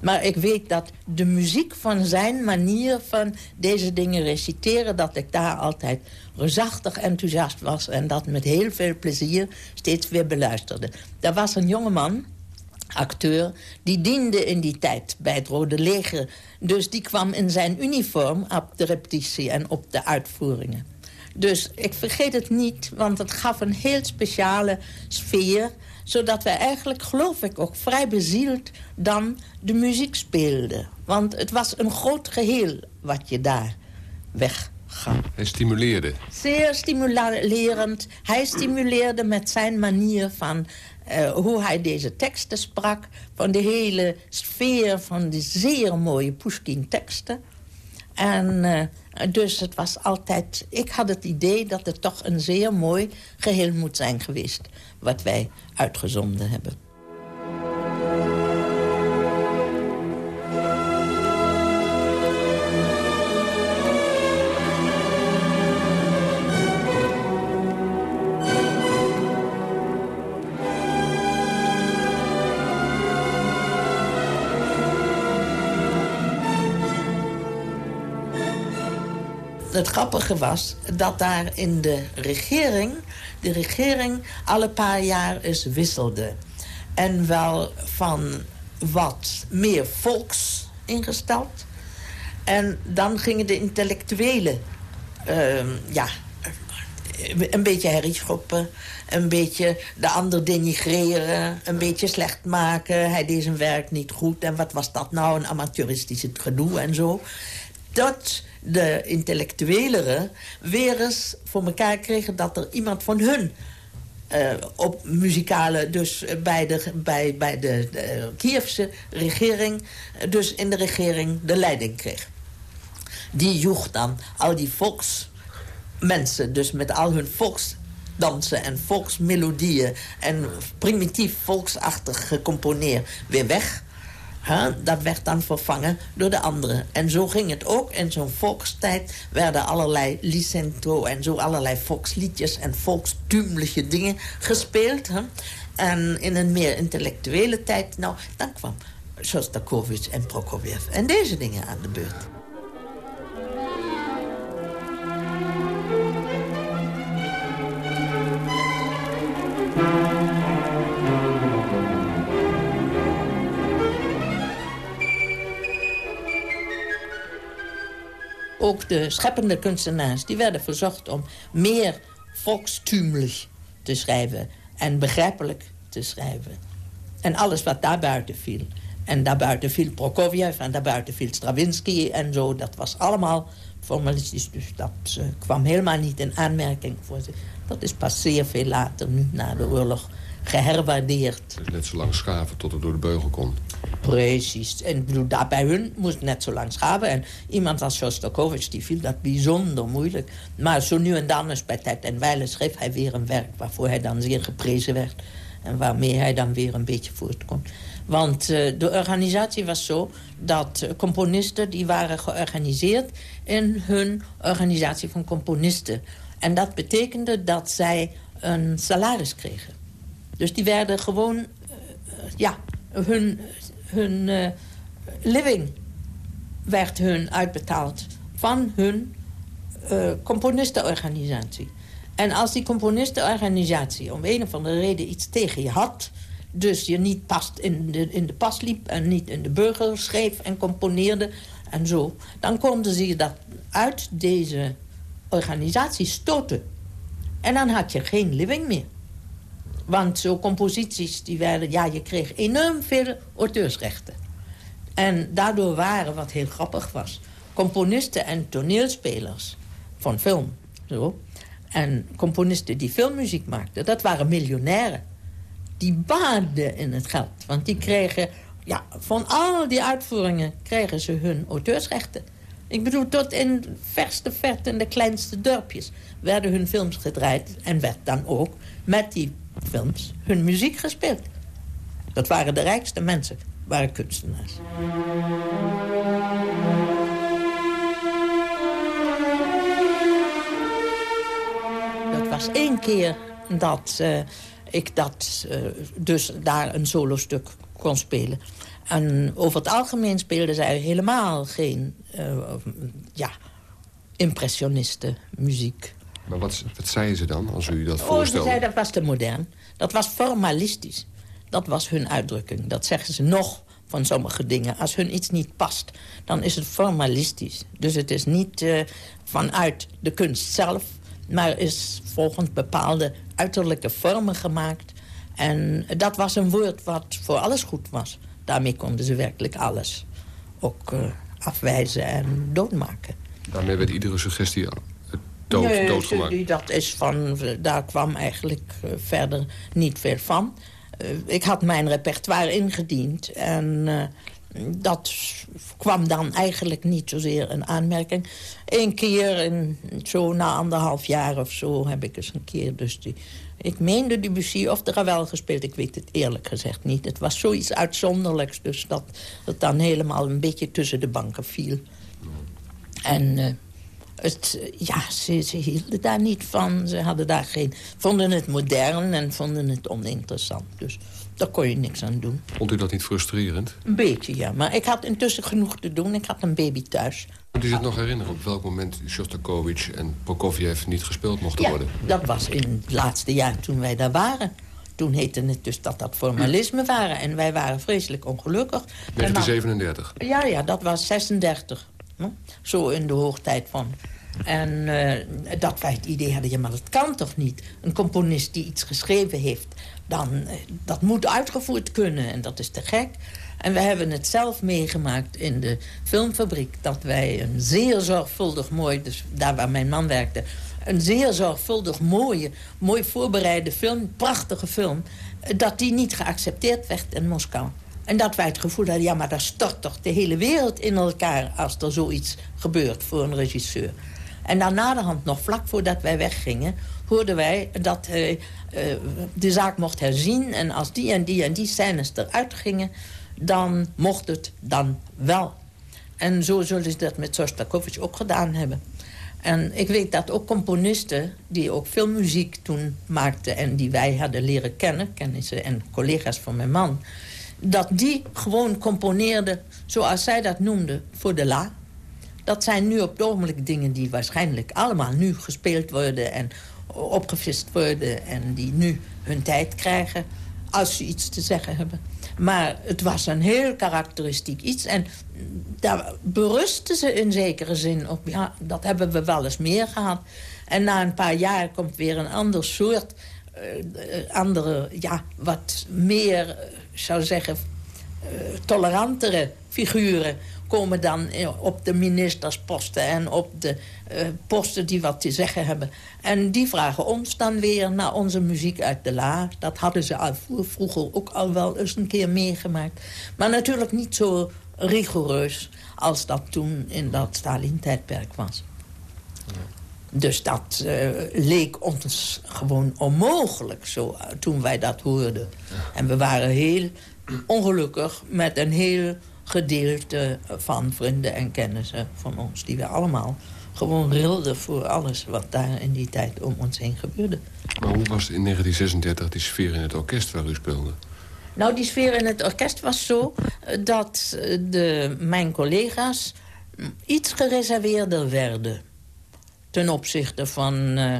Maar ik weet dat de muziek van zijn manier van deze dingen reciteren... dat ik daar altijd reusachtig enthousiast was... en dat met heel veel plezier steeds weer beluisterde. Er was een jongeman, acteur, die diende in die tijd bij het Rode Leger. Dus die kwam in zijn uniform op de repetitie en op de uitvoeringen. Dus ik vergeet het niet, want het gaf een heel speciale sfeer zodat wij eigenlijk, geloof ik, ook vrij bezield dan de muziek speelden. Want het was een groot geheel wat je daar weggaf. Hij stimuleerde? Zeer stimulerend. Hij stimuleerde met zijn manier van uh, hoe hij deze teksten sprak... van de hele sfeer van de zeer mooie Pushkin-teksten. En uh, dus het was altijd... Ik had het idee dat het toch een zeer mooi geheel moet zijn geweest... wat wij uitgezonden hebben. Het grappige was dat daar in de regering... de regering alle paar jaar eens wisselde. En wel van wat meer volks ingesteld. En dan gingen de intellectuelen... Uh, ja, een beetje herrieschoppen, een beetje de ander denigreren... een beetje slecht maken, hij deed zijn werk niet goed... en wat was dat nou, een amateuristisch gedoe en zo. Dat de intellectueleren weer eens voor elkaar kregen... dat er iemand van hun uh, op muzikale, dus bij de, bij, bij de, de Kievse regering... dus in de regering de leiding kreeg. Die joeg dan al die volksmensen, dus met al hun volksdansen en volksmelodieën... en primitief volksachtig gecomponeerd weer weg... dat werd dan vervangen door de andere. En zo ging het ook. In zo'n volkstijd werden allerlei licento en zo allerlei volksliedjes... en volkstuumliche dingen gespeeld. En in een meer intellectuele tijd, nou, dan kwam Shostakovich en Prokofjev en deze dingen aan de beurt. Ook de scheppende kunstenaars... die werden verzocht om meer volkstuumlich te schrijven... en begrijpelijk te schrijven. En alles wat daarbuiten viel. En daarbuiten viel Prokofjev en daarbuiten viel Stravinsky en zo. Dat was allemaal formalistisch. Dus dat uh, kwam helemaal niet in aanmerking voor ze. Dat is pas zeer veel later, nu na de oorlog, geherwaardeerd. Net zo lang schaven tot het door de beugel kon. Precies. En bedoel, daar bij hun moest net zo lang schaven. En iemand als Shostakovich, die viel dat bijzonder moeilijk. Maar zo nu en dan is bij tijd en wijle schreef hij weer een werk... waarvoor hij dan zeer geprezen werd. En waarmee hij dan weer een beetje voortkomt. Want uh, de organisatie was zo dat uh, componisten... die waren georganiseerd in hun organisatie van componisten. En dat betekende dat zij een salaris kregen. Dus die werden gewoon... Uh, ja, hun hun uh, living werd hun uitbetaald van hun componistenorganisatie. En als die componistenorganisatie om een of andere reden iets tegen je had... dus je niet past in de, in de pas liep en niet in de burger schreef en componeerde en zo... dan konden ze je dat uit deze organisatie stoten. En dan had je geen living meer. Want zo composities, die werden, ja, je kreeg enorm veel auteursrechten. En daardoor waren, wat heel grappig was... componisten en toneelspelers van film. Zo, en componisten die filmmuziek maakten, dat waren miljonairen. Die baden in het geld. Want die kregen, ja, van al die uitvoeringen kregen ze hun auteursrechten. Ik bedoel, tot in verste verte in de kleinste dorpjes werden hun films gedraaid. En werd dan ook met die films hun muziek gespeeld. Dat waren de rijkste mensen, waren kunstenaars. Dat was één keer dat uh, ik dat, uh, dus daar een solostuk kon spelen. En over het algemeen speelden zij helemaal geen uh, ja, impressioniste muziek. Maar wat, wat zeiden ze dan, als u dat oh, voorstelde? Ze zeiden, dat was te modern. Dat was formalistisch. Dat was hun uitdrukking. Dat zeggen ze nog van sommige dingen. Als hun iets niet past, dan is het formalistisch. Dus het is niet uh, vanuit de kunst zelf... maar is volgens bepaalde uiterlijke vormen gemaakt. En dat was een woord wat voor alles goed was. Daarmee konden ze werkelijk alles ook uh, afwijzen en doodmaken. Daarmee werd iedere suggestie dood, nee, doodgemaakt? dat is van, daar kwam eigenlijk uh, verder niet veel van. Uh, ik had mijn repertoire ingediend en uh, dat kwam dan eigenlijk niet zozeer een aanmerking. Eén keer, in, zo na anderhalf jaar of zo, heb ik eens een keer dus die... Ik meende Debussy of de Ravel gespeeld, ik weet het eerlijk gezegd niet. Het was zoiets uitzonderlijks, dus dat het dan helemaal een beetje tussen de banken viel. En het, ja, ze, ze, hielden daar niet van. Ze hadden daar geen, vonden het modern en vonden het oninteressant. Dus daar kon je niks aan doen. Vond u dat niet frustrerend? Een beetje, ja. Maar ik had intussen genoeg te doen. Ik had een baby thuis. Kunt u zich nog herinneren op welk moment Shostakovich en Prokofjev niet gespeeld mochten ja, worden? dat was in het laatste jaar toen wij daar waren. Toen heette het dus dat dat formalisme waren. En wij waren vreselijk ongelukkig. 1937? Dan, ja, ja, dat was 36. Zo in de hoogtijd van. En uh, dat wij het idee hadden, ja, maar dat kan toch niet? Een componist die iets geschreven heeft, dan, uh, dat moet uitgevoerd kunnen. En dat is te gek. En we hebben het zelf meegemaakt in de filmfabriek... dat wij een zeer zorgvuldig mooi, dus daar waar mijn man werkte... een zeer zorgvuldig mooie, mooi voorbereide film, prachtige film... dat die niet geaccepteerd werd in Moskou. En dat wij het gevoel hadden, ja, maar daar stort toch de hele wereld in elkaar... als er zoiets gebeurt voor een regisseur. En dan naderhand nog, vlak voordat wij weggingen... hoorden wij dat hij de zaak mocht herzien... en als die en die en die scènes eruit gingen... dan mocht het dan wel. En zo zullen ze dat met Sostakovich ook gedaan hebben. En ik weet dat ook componisten die ook veel muziek toen maakten... en die wij hadden leren kennen, kennissen en collega's van mijn man... dat die gewoon componeerden zoals zij dat noemden voor de la. Dat zijn nu op het dingen die waarschijnlijk allemaal nu gespeeld worden... en opgevist worden en die nu hun tijd krijgen als ze iets te zeggen hebben. Maar het was een heel karakteristiek iets. En daar berusten ze in zekere zin op. Ja, dat hebben we wel eens meer gehad. En na een paar jaar komt weer een ander soort... Uh, andere, ja, wat meer, uh, zou zeggen, uh, tolerantere figuren komen dan op de ministersposten en op de uh, posten die wat te zeggen hebben. En die vragen ons dan weer naar onze muziek uit de la. Dat hadden ze al vroeger ook al wel eens een keer meegemaakt. Maar natuurlijk niet zo rigoureus als dat toen in dat Stalin-tijdperk was. Dus dat uh, leek ons gewoon onmogelijk zo, toen wij dat hoorden. En we waren heel ongelukkig met een heel gedeelte van vrienden en kennissen van ons... die we allemaal gewoon rilden voor alles wat daar in die tijd om ons heen gebeurde. Maar hoe was in 1936 die sfeer in het orkest waar u speelde? Nou, die sfeer in het orkest was zo eh, dat eh, de, mijn collega's iets gereserveerder werden. Ten opzichte van... Uh,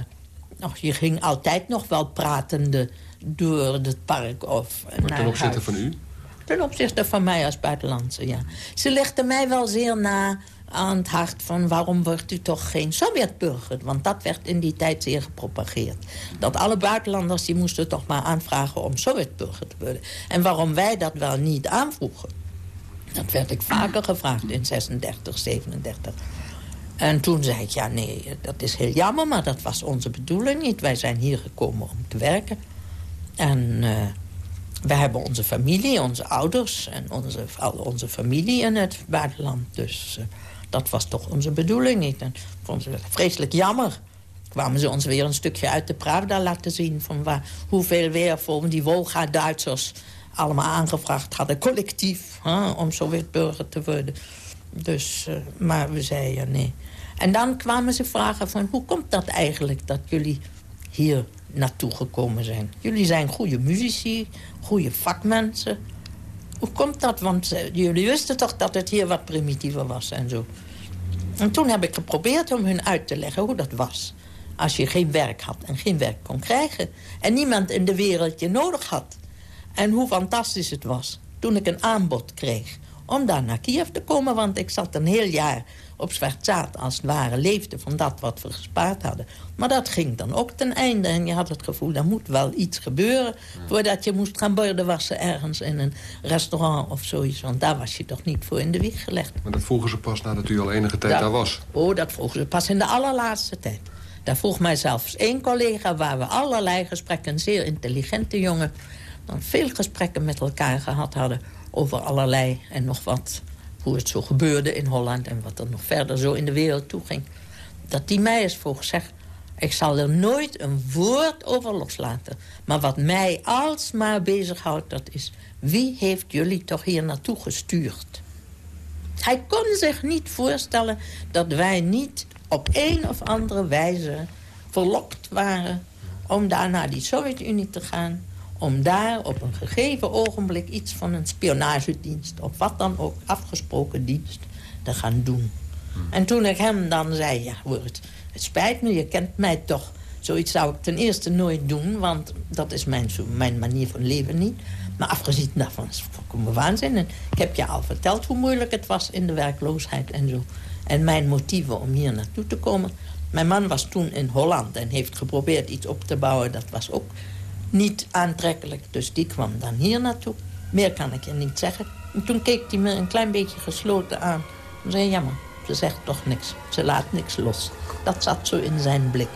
nou, je ging altijd nog wel pratende door het park of Maar ten opzichte van u? Ten opzichte van mij als buitenlandse, ja. Ze legde mij wel zeer na aan het hart van... waarom wordt u toch geen Sovjetburger? Want dat werd in die tijd zeer gepropageerd. Dat alle buitenlanders die moesten toch maar aanvragen om Sovjetburger te worden. En waarom wij dat wel niet aanvroegen... dat werd ik vaker gevraagd in 36, 37. En toen zei ik, ja nee, dat is heel jammer... maar dat was onze bedoeling niet. Wij zijn hier gekomen om te werken. En... Uh, we hebben onze familie, onze ouders en onze, onze familie in het buitenland. Dus uh, dat was toch onze bedoeling niet. En vonden ze vreselijk jammer. Kwamen ze ons weer een stukje uit de Pravda laten zien... van hoeveel weer voor die Wolga-Duitsers allemaal aangevraagd hadden... collectief, hè, om Sovjetburger te worden. Dus, uh, maar we zeiden nee. En dan kwamen ze vragen van... hoe komt dat eigenlijk dat jullie hier naartoe gekomen zijn? Jullie zijn goede muzici, goede vakmensen. Hoe komt dat? Want uh, jullie wisten toch dat het hier wat primitiever was en zo. En toen heb ik geprobeerd om hun uit te leggen hoe dat was. Als je geen werk had en geen werk kon krijgen. En niemand in de wereld je nodig had. En hoe fantastisch het was toen ik een aanbod kreeg om daar naar Kiev te komen. Want ik zat een heel jaar op zwart zaad als het ware leefde van dat wat we gespaard hadden. Maar dat ging dan ook ten einde. En je had het gevoel, er moet wel iets gebeuren... voordat je moest gaan borden wassen ergens in een restaurant of zoiets. Want daar was je toch niet voor in de wieg gelegd. Maar dat vroegen ze pas nadat u al enige tijd daar was? Oh, dat vroegen ze pas in de allerlaatste tijd. Daar vroeg mij zelfs één collega waar we allerlei gesprekken... een zeer intelligente jongen... dan veel gesprekken met elkaar gehad hadden over allerlei en nog wat hoe het zo gebeurde in Holland... en wat er nog verder zo in de wereld toe ging. Dat die mij vroeg, zeg, ik zal er nooit een woord over loslaten. Maar wat mij alsmaar bezighoudt, dat is... wie heeft jullie toch hier naartoe gestuurd? Hij kon zich niet voorstellen dat wij niet op een of andere wijze verlokt waren... om daar naar die Sovjet-Unie te gaan om daar op een gegeven ogenblik iets van een spionagedienst... of wat dan ook, afgesproken dienst, te gaan doen. En toen ik hem dan zei, ja, het, het spijt me, je kent mij toch. Zoiets zou ik ten eerste nooit doen, want dat is mijn, mijn manier van leven niet. Maar afgezien daarvan is het volkomen waanzin. En ik heb je al verteld hoe moeilijk het was in de werkloosheid en zo. En mijn motieven om hier naartoe te komen. Mijn man was toen in Holland en heeft geprobeerd iets op te bouwen. Dat was ook niet aantrekkelijk. Dus die kwam dan hier naartoe. Meer kan ik je niet zeggen. En toen keek hij me een klein beetje gesloten aan. En zei, jammer, ze zegt toch niks. Ze laat niks los. Dat zat zo in zijn blik.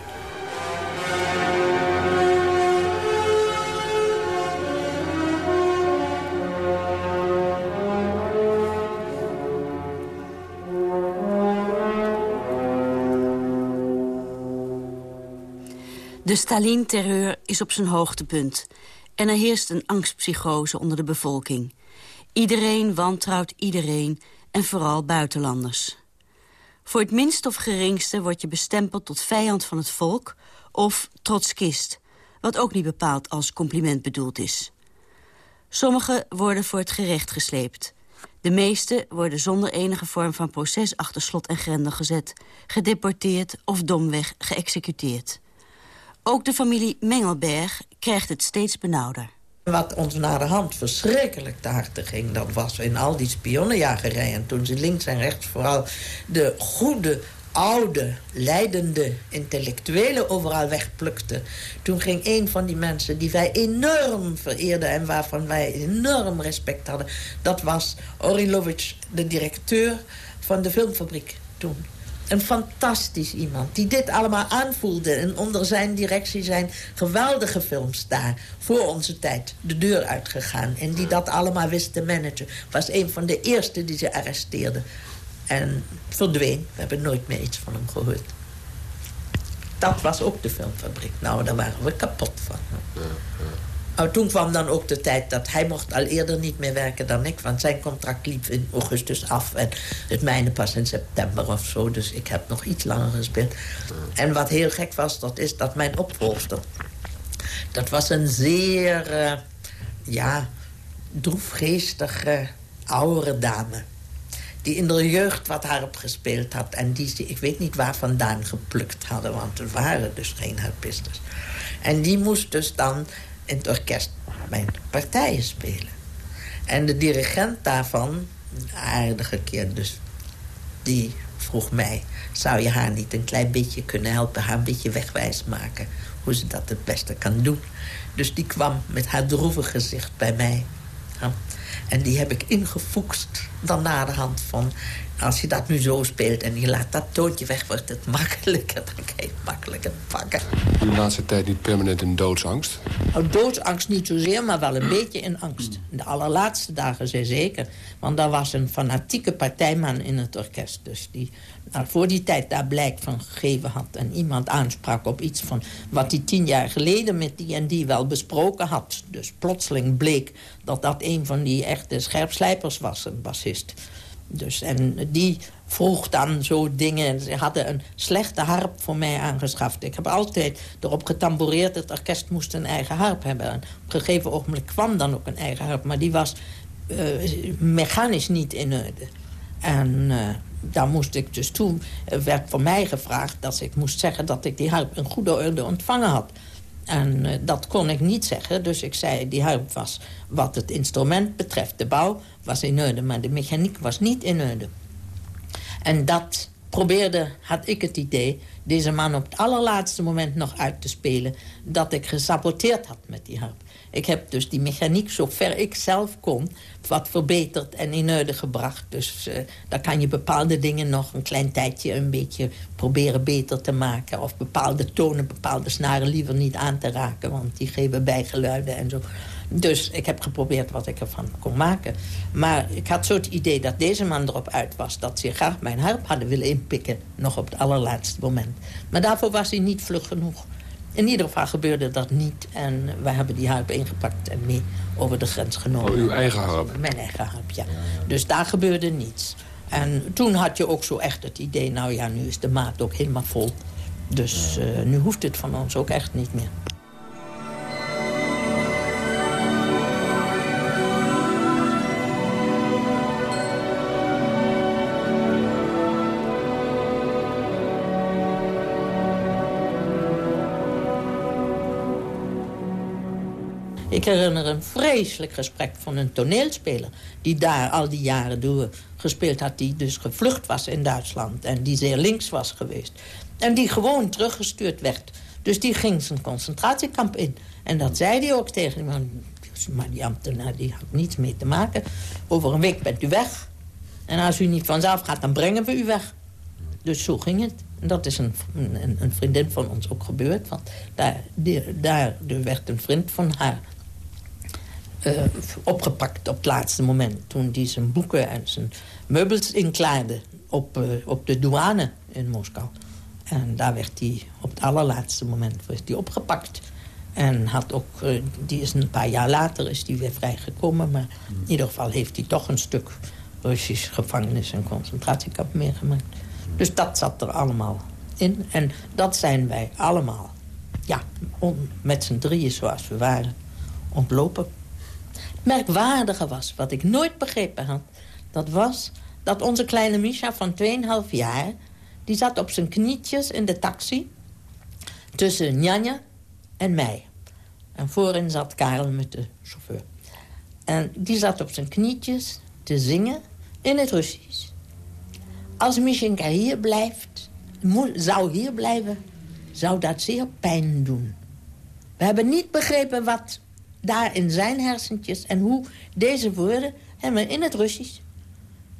De Stalin-terreur is op zijn hoogtepunt. En er heerst een angstpsychose onder de bevolking. Iedereen wantrouwt iedereen en vooral buitenlanders. Voor het minst of geringste word je bestempeld tot vijand van het volk... of trotskist, wat ook niet bepaald als compliment bedoeld is. Sommigen worden voor het gerecht gesleept. De meeste worden zonder enige vorm van proces achter slot en grendel gezet... gedeporteerd of domweg geëxecuteerd. Ook de familie Mengelberg krijgt het steeds benauwder. Wat ons naar de hand verschrikkelijk te ging... dat was in al die spionnenjagerijen. Toen ze links en rechts vooral de goede, oude, leidende intellectuelen overal wegplukten. Toen ging een van die mensen die wij enorm vereerden... en waarvan wij enorm respect hadden... dat was Orilovic, de directeur van de filmfabriek toen. Een fantastisch iemand die dit allemaal aanvoelde. En onder zijn directie zijn geweldige films daar voor onze tijd de deur uitgegaan. En die dat allemaal wist te managen. Was een van de eerste die ze arresteerden. En verdween. We hebben nooit meer iets van hem gehoord. Dat was ook de filmfabriek. Nou, daar waren we kapot van. Nou, toen kwam dan ook de tijd dat hij mocht al eerder niet meer werken dan ik. Want zijn contract liep in augustus af. En het mijne pas in september of zo. Dus ik heb nog iets langer gespeeld. En wat heel gek was, dat is dat mijn opvolger... dat was een zeer, uh, ja, droefgeestige oudere dame die in de jeugd wat harp gespeeld had... en die ze, ik weet niet waar vandaan geplukt hadden... want er waren dus geen harpisters. En die moest dus dan in het orkest mijn partijen spelen. En de dirigent daarvan, een aardige keer dus... die vroeg mij, zou je haar niet een klein beetje kunnen helpen... haar een beetje wegwijs maken, hoe ze dat het beste kan doen. Dus die kwam met haar droevig gezicht bij mij... En die heb ik ingefoekst dan na de hand van... als je dat nu zo speelt en je laat dat toontje weg... wordt het makkelijker, dan kan je het makkelijker pakken. De laatste tijd niet permanent in doodsangst? Nou, doodsangst niet zozeer, maar wel een beetje in angst. De allerlaatste dagen zeer zeker. Want daar was een fanatieke partijman in het orkest. Dus die nou, voor die tijd daar blijk van gegeven had... en iemand aansprak op iets van wat hij tien jaar geleden... met die en die wel besproken had. Dus plotseling bleek dat dat een van die echte scherpslijpers was, een bassist. Dus, en die vroeg dan zo dingen. Ze hadden een slechte harp voor mij aangeschaft. Ik heb altijd erop getamboureerd... het orkest moest een eigen harp hebben. En op een gegeven ogenblik kwam dan ook een eigen harp... maar die was uh, mechanisch niet in orde. En... Uh, daar moest ik dus toen, werd voor mij gevraagd dat ik moest zeggen dat ik die harp in goede orde ontvangen had. En uh, dat kon ik niet zeggen, dus ik zei die harp was wat het instrument betreft. De bouw was in orde, maar de mechaniek was niet in orde. En dat probeerde, had ik het idee, deze man op het allerlaatste moment nog uit te spelen... dat ik gesaboteerd had met die harp. Ik heb dus die mechaniek, zover ik zelf kon, wat verbeterd en in orde gebracht. Dus uh, daar kan je bepaalde dingen nog een klein tijdje een beetje proberen beter te maken. Of bepaalde tonen, bepaalde snaren liever niet aan te raken. Want die geven bijgeluiden en zo. Dus ik heb geprobeerd wat ik ervan kon maken. Maar ik had zo het idee dat deze man erop uit was... dat ze graag mijn harp hadden willen inpikken. Nog op het allerlaatste moment. Maar daarvoor was hij niet vlug genoeg. In ieder geval gebeurde dat niet. En we hebben die harp ingepakt en mee over de grens genomen. Oh, uw eigen harp? Mijn eigen harp, ja. Dus daar gebeurde niets. En toen had je ook zo echt het idee... nou ja, nu is de maat ook helemaal vol. Dus uh, nu hoeft het van ons ook echt niet meer. Ik herinner een vreselijk gesprek van een toneelspeler... die daar al die jaren door gespeeld had... die dus gevlucht was in Duitsland en die zeer links was geweest. En die gewoon teruggestuurd werd. Dus die ging zijn concentratiekamp in. En dat zei hij ook tegen hem. Maar die ambtenaar die had niets mee te maken. Over een week bent u weg. En als u niet vanzelf gaat, dan brengen we u weg. Dus zo ging het. En dat is een, een, een vriendin van ons ook gebeurd. Want daar, daar werd een vriend van haar uh, opgepakt op het laatste moment. Toen hij zijn boeken en zijn meubels inklaarde op, uh, op de douane in Moskou. En daar werd hij op het allerlaatste moment werd hij opgepakt. En had ook, eh, die is een paar jaar later is die weer vrijgekomen. Maar in ieder geval heeft hij toch een stuk Russisch gevangenis- en concentratiekamp meegemaakt. Dus dat zat er allemaal in. En dat zijn wij allemaal, ja, met z'n drieën zoals we waren, ontlopen. Merkwaardige was, wat ik nooit begrepen had... dat was dat onze kleine Misha van 2,5 jaar... die zat op zijn knietjes in de taxi tussen Njanja en mij. En voorin zat Karel met de chauffeur. En die zat op zijn knietjes te zingen in het Russisch. Als Mishinka hier blijft, zou hier blijven, zou dat zeer pijn doen. We hebben niet begrepen wat daar in zijn hersentjes... en hoe deze woorden, hebben in het Russisch...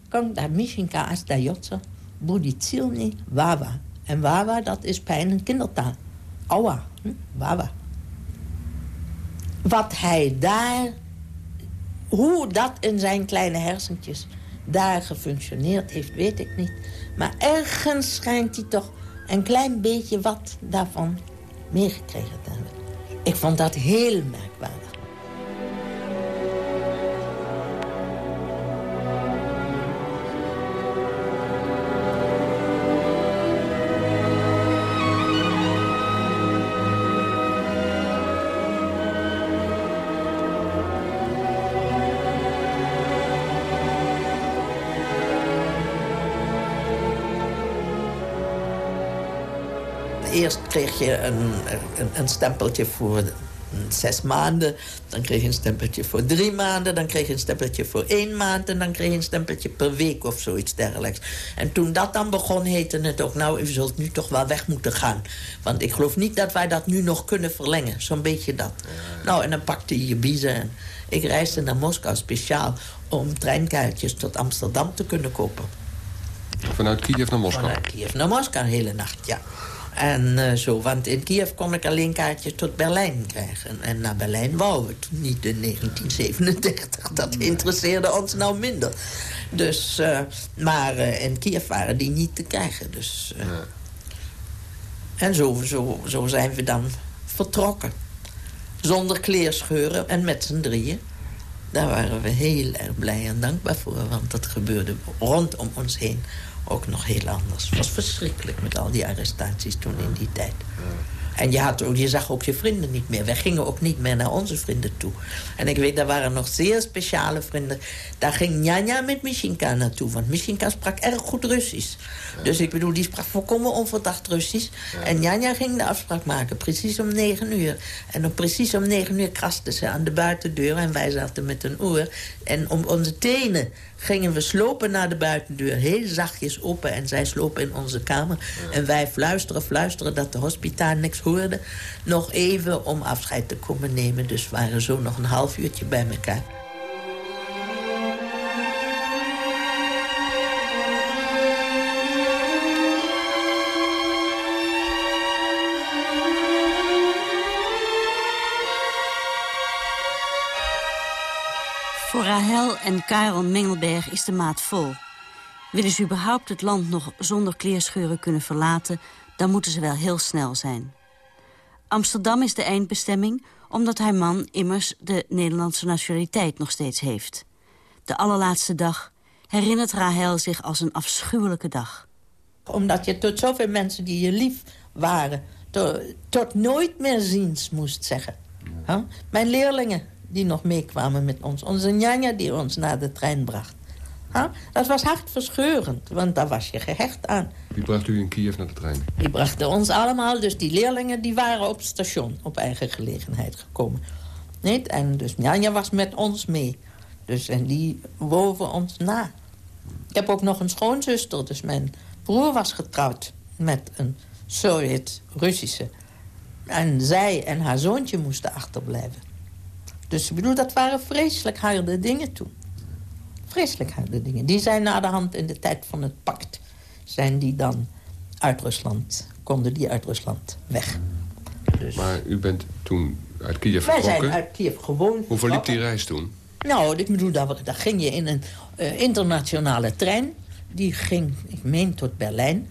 kan daar Mishinka astayotsa, buditsilni, wawa. En wawa, dat is pijn in kindertaal. Aua, hm? wawa. Wat hij daar... Hoe dat in zijn kleine hersentjes daar gefunctioneerd heeft, weet ik niet. Maar ergens schijnt hij toch een klein beetje wat daarvan meegekregen te hebben. Ik vond dat heel merkwaardig. Eerst kreeg je een, een, een stempeltje voor zes maanden. Dan kreeg je een stempeltje voor drie maanden. Dan kreeg je een stempeltje voor één maand. En dan kreeg je een stempeltje per week of zoiets dergelijks. En toen dat dan begon, heette het ook... nou, u zult nu toch wel weg moeten gaan. Want ik geloof niet dat wij dat nu nog kunnen verlengen. Zo'n beetje dat. Nou, en dan pakte je je biezen. En ik reisde naar Moskou speciaal... om treinkaartjes tot Amsterdam te kunnen kopen. Vanuit Kiev naar Moskou? Vanuit Kiev naar Moskou, de hele nacht, ja. En uh, zo, want in Kiev kon ik alleen kaartjes tot Berlijn krijgen. En naar Berlijn wouden we toen niet in 1937. (laughs) Dat interesseerde ons nou minder. Dus, uh, maar uh, in Kiev waren die niet te krijgen. Dus, ja. En zo, zo, zo zijn we dan vertrokken. Zonder kleerscheuren en met z'n drieën. Daar waren we heel erg blij en dankbaar voor. Want dat gebeurde rondom ons heen ook nog heel anders. Het was verschrikkelijk met al die arrestaties toen in die tijd. En je, had, je zag ook je vrienden niet meer. Wij gingen ook niet meer naar onze vrienden toe. En ik weet, daar waren nog zeer speciale vrienden. Daar ging Njanja met Mishinka naartoe. Want Mishinka sprak erg goed Russisch. Dus ik bedoel, die sprak volkomen onverdacht Russisch. En Njanja ging de afspraak maken, precies om negen uur. En om precies om negen uur kraste ze aan de buitendeur. En wij zaten met een oor. En om onze tenen gingen we slopen naar de buitendeur. Heel zachtjes open. En zij slopen in onze kamer. En wij fluisteren, fluisteren dat de hospitaal niks hoorde. Nog even om afscheid te komen nemen. Dus we waren zo nog een half uurtje bij elkaar. En Karel Mengelberg is de maat vol. Willen ze überhaupt het land nog zonder kleerscheuren kunnen verlaten... dan moeten ze wel heel snel zijn. Amsterdam is de eindbestemming... omdat haar man immers de Nederlandse nationaliteit nog steeds heeft. De allerlaatste dag herinnert Rahel zich als een afschuwelijke dag. Omdat je tot zoveel mensen die je lief waren... tot, nooit meer ziens moest zeggen. Mijn leerlingen die nog meekwamen met ons. Onze njanja die ons naar de trein bracht. Huh? Dat was hartverscheurend, want daar was je gehecht aan. Wie bracht u in Kiev naar de trein? Die brachten ons allemaal, dus die leerlingen... die waren op het station op eigen gelegenheid gekomen. Niet? En dus njanja was met ons mee. Dus, en die woven ons na. Ik heb ook nog een schoonzuster, dus mijn broer was getrouwd... met een Sovjet-Russische. En zij en haar zoontje moesten achterblijven. Dus ik bedoel, dat waren vreselijk harde dingen toen. Vreselijk harde dingen. Die zijn na de hand in de tijd van het pact... zijn die dan uit Rusland, konden die uit Rusland weg. Dus... Maar u bent toen uit Kiev Wij vertrokken? zijn uit Kiev gewoon Hoe verliep die reis toen? Nou, ik bedoel, daar, daar ging je in een uh, internationale trein. Die ging, ik meen, tot Berlijn.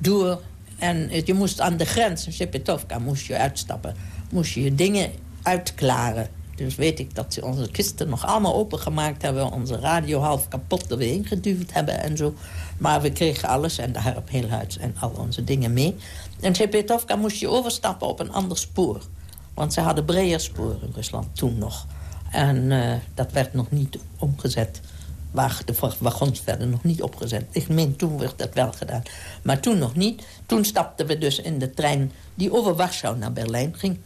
Door En je moest aan de grens, in Shepetovka, moest je uitstappen. Moest je je dingen uitklaren. Dus weet ik dat ze onze kisten nog allemaal opengemaakt hebben. Onze radio half kapot er weer ingeduwd hebben en zo. Maar we kregen alles en daarop heel huid en al onze dingen mee. En Shepetovka moest je overstappen op een ander spoor. Want ze hadden breder spoor in Rusland toen nog. En uh, dat werd nog niet omgezet. De wagons werden nog niet opgezet. Ik meen, toen werd dat wel gedaan. Maar toen nog niet. Toen stapten we dus in de trein die over Warschau naar Berlijn ging.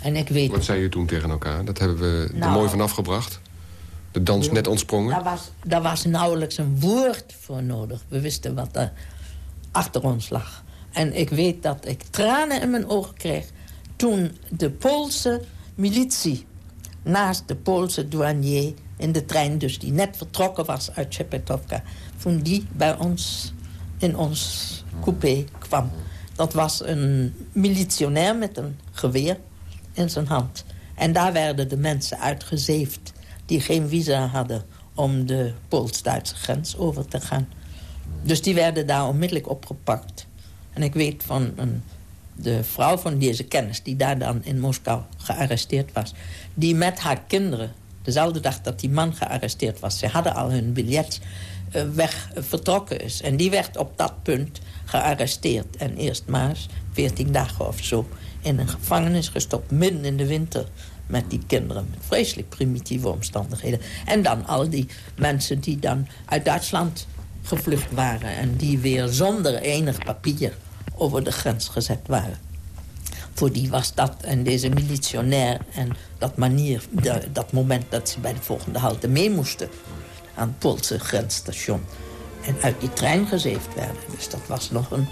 En ik weet... Wat zei je toen tegen elkaar? Dat hebben we er nou, mooi van afgebracht. De dans net ontsprongen. Daar was, daar was nauwelijks een woord voor nodig. We wisten wat er achter ons lag. En ik weet dat ik tranen in mijn ogen kreeg... toen de Poolse militie naast de Poolse douanier in de trein... dus die net vertrokken was uit Shepetovka... toen die bij ons in ons coupé kwam. Dat was een militionair met een geweer in zijn hand. En daar werden de mensen uitgezeefd die geen visa hadden om de Pools-Duitse grens over te gaan. Dus die werden daar onmiddellijk opgepakt. En ik weet van een, de vrouw van deze kennis... die daar dan in Moskou gearresteerd was... die met haar kinderen, dezelfde dag dat die man gearresteerd was... ze hadden al hun biljet uh, weg uh, vertrokken is. En die werd op dat punt gearresteerd. En eerst maar 14 dagen of zo in een gevangenis gestopt, midden in de winter met die kinderen. Met vreselijk primitieve omstandigheden. En dan al die mensen die dan uit Duitsland gevlucht waren... en die weer zonder enig papier over de grens gezet waren. Voor die was dat en deze militionair en dat manier... dat moment dat ze bij de volgende halte mee moesten... aan het Poolse grensstation... en uit die trein gezeefd werden. Dus dat was nog een...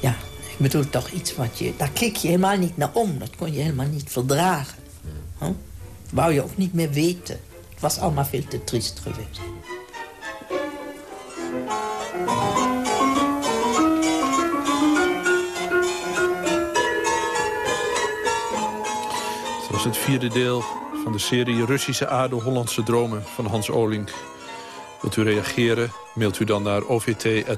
ja, ik bedoel toch iets wat je... Daar keek je helemaal niet naar om. Dat kon je helemaal niet verdragen. Huh? Wou je ook niet meer weten. Het was allemaal veel te triest geweest. Het was het vierde deel van de serie Russische aarde Hollandse dromen van Hans Olink. Wilt u reageren? Mailt u dan naar ovt.vpro.nl.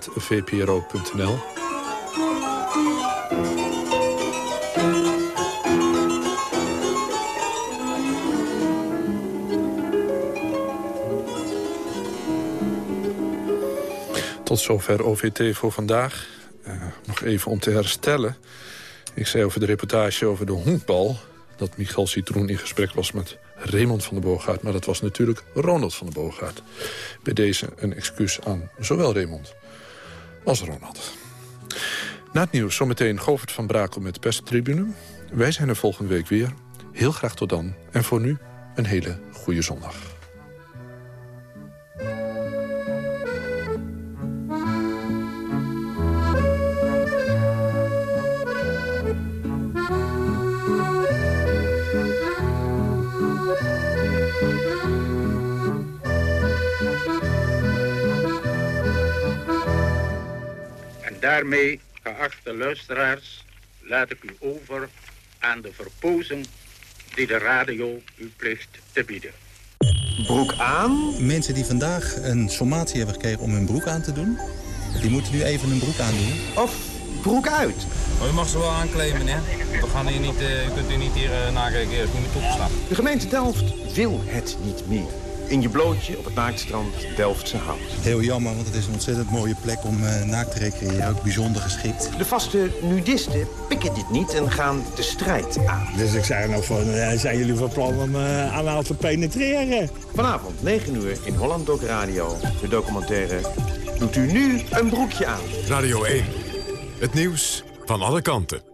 Tot zover OVT voor vandaag. Uh, nog even om te herstellen. Ik zei over de reportage over de honkbal... dat Michal Citroen in gesprek was met Raymond van der Boogaard. Maar dat was natuurlijk Ronald van der Boogaard. Bij deze een excuus aan zowel Raymond als Ronald. Na het nieuws zometeen Govert van Brakel met de perstribune. Wij zijn er volgende week weer. Heel graag tot dan. En voor nu een hele goede zondag. Daarmee, geachte luisteraars, laat ik u over aan de verpozing die de radio u plicht te bieden. Broek aan? Mensen die vandaag een sommatie hebben gekregen om hun broek aan te doen... die moeten nu even hun broek aandoen. Of broek uit. Oh, u mag ze wel aanklemen, hè? We gaan hier niet, uh, u kunt u niet hier uh, nakijken, u moet opstaan. De gemeente Delft wil het niet meer in je blootje op het naaktstrand Delftse Hout. Heel jammer, want het is een ontzettend mooie plek om uh, naakt te recreëren. Ook bijzonder geschikt. De vaste nudisten pikken dit niet en gaan de strijd aan. Dus ik zei nog van, uh, zijn jullie van plan om uh, anaal te penetreren? Vanavond, 9 uur, in Holland Dok Radio. De documentaire Doet u nu een broekje aan. Radio 1. Het nieuws van alle kanten.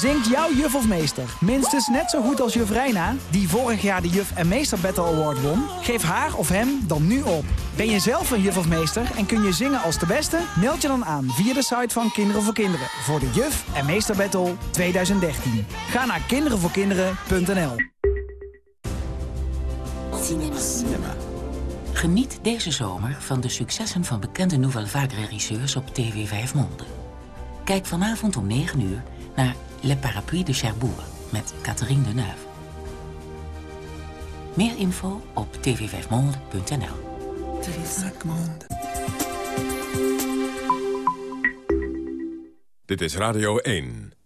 Zingt jouw juf of meester minstens net zo goed als juf Reina... die vorig jaar de Juf en Meester Battle Award won? Geef haar of hem dan nu op. Ben je zelf een juf of meester en kun je zingen als de beste? Meld je dan aan via de site van Kinderen voor Kinderen... voor de Juf en Meester Battle 2013. Ga naar kinderenvoorkinderen.nl Cinema. Geniet deze zomer van de successen van bekende Nouvelle Vague regisseurs op TV 5 Monde. Kijk vanavond om 9 uur naar Le Parapluie de Cherbourg met Catherine Deneuve. Meer info op tv5monde.nl Dit is Radio 1.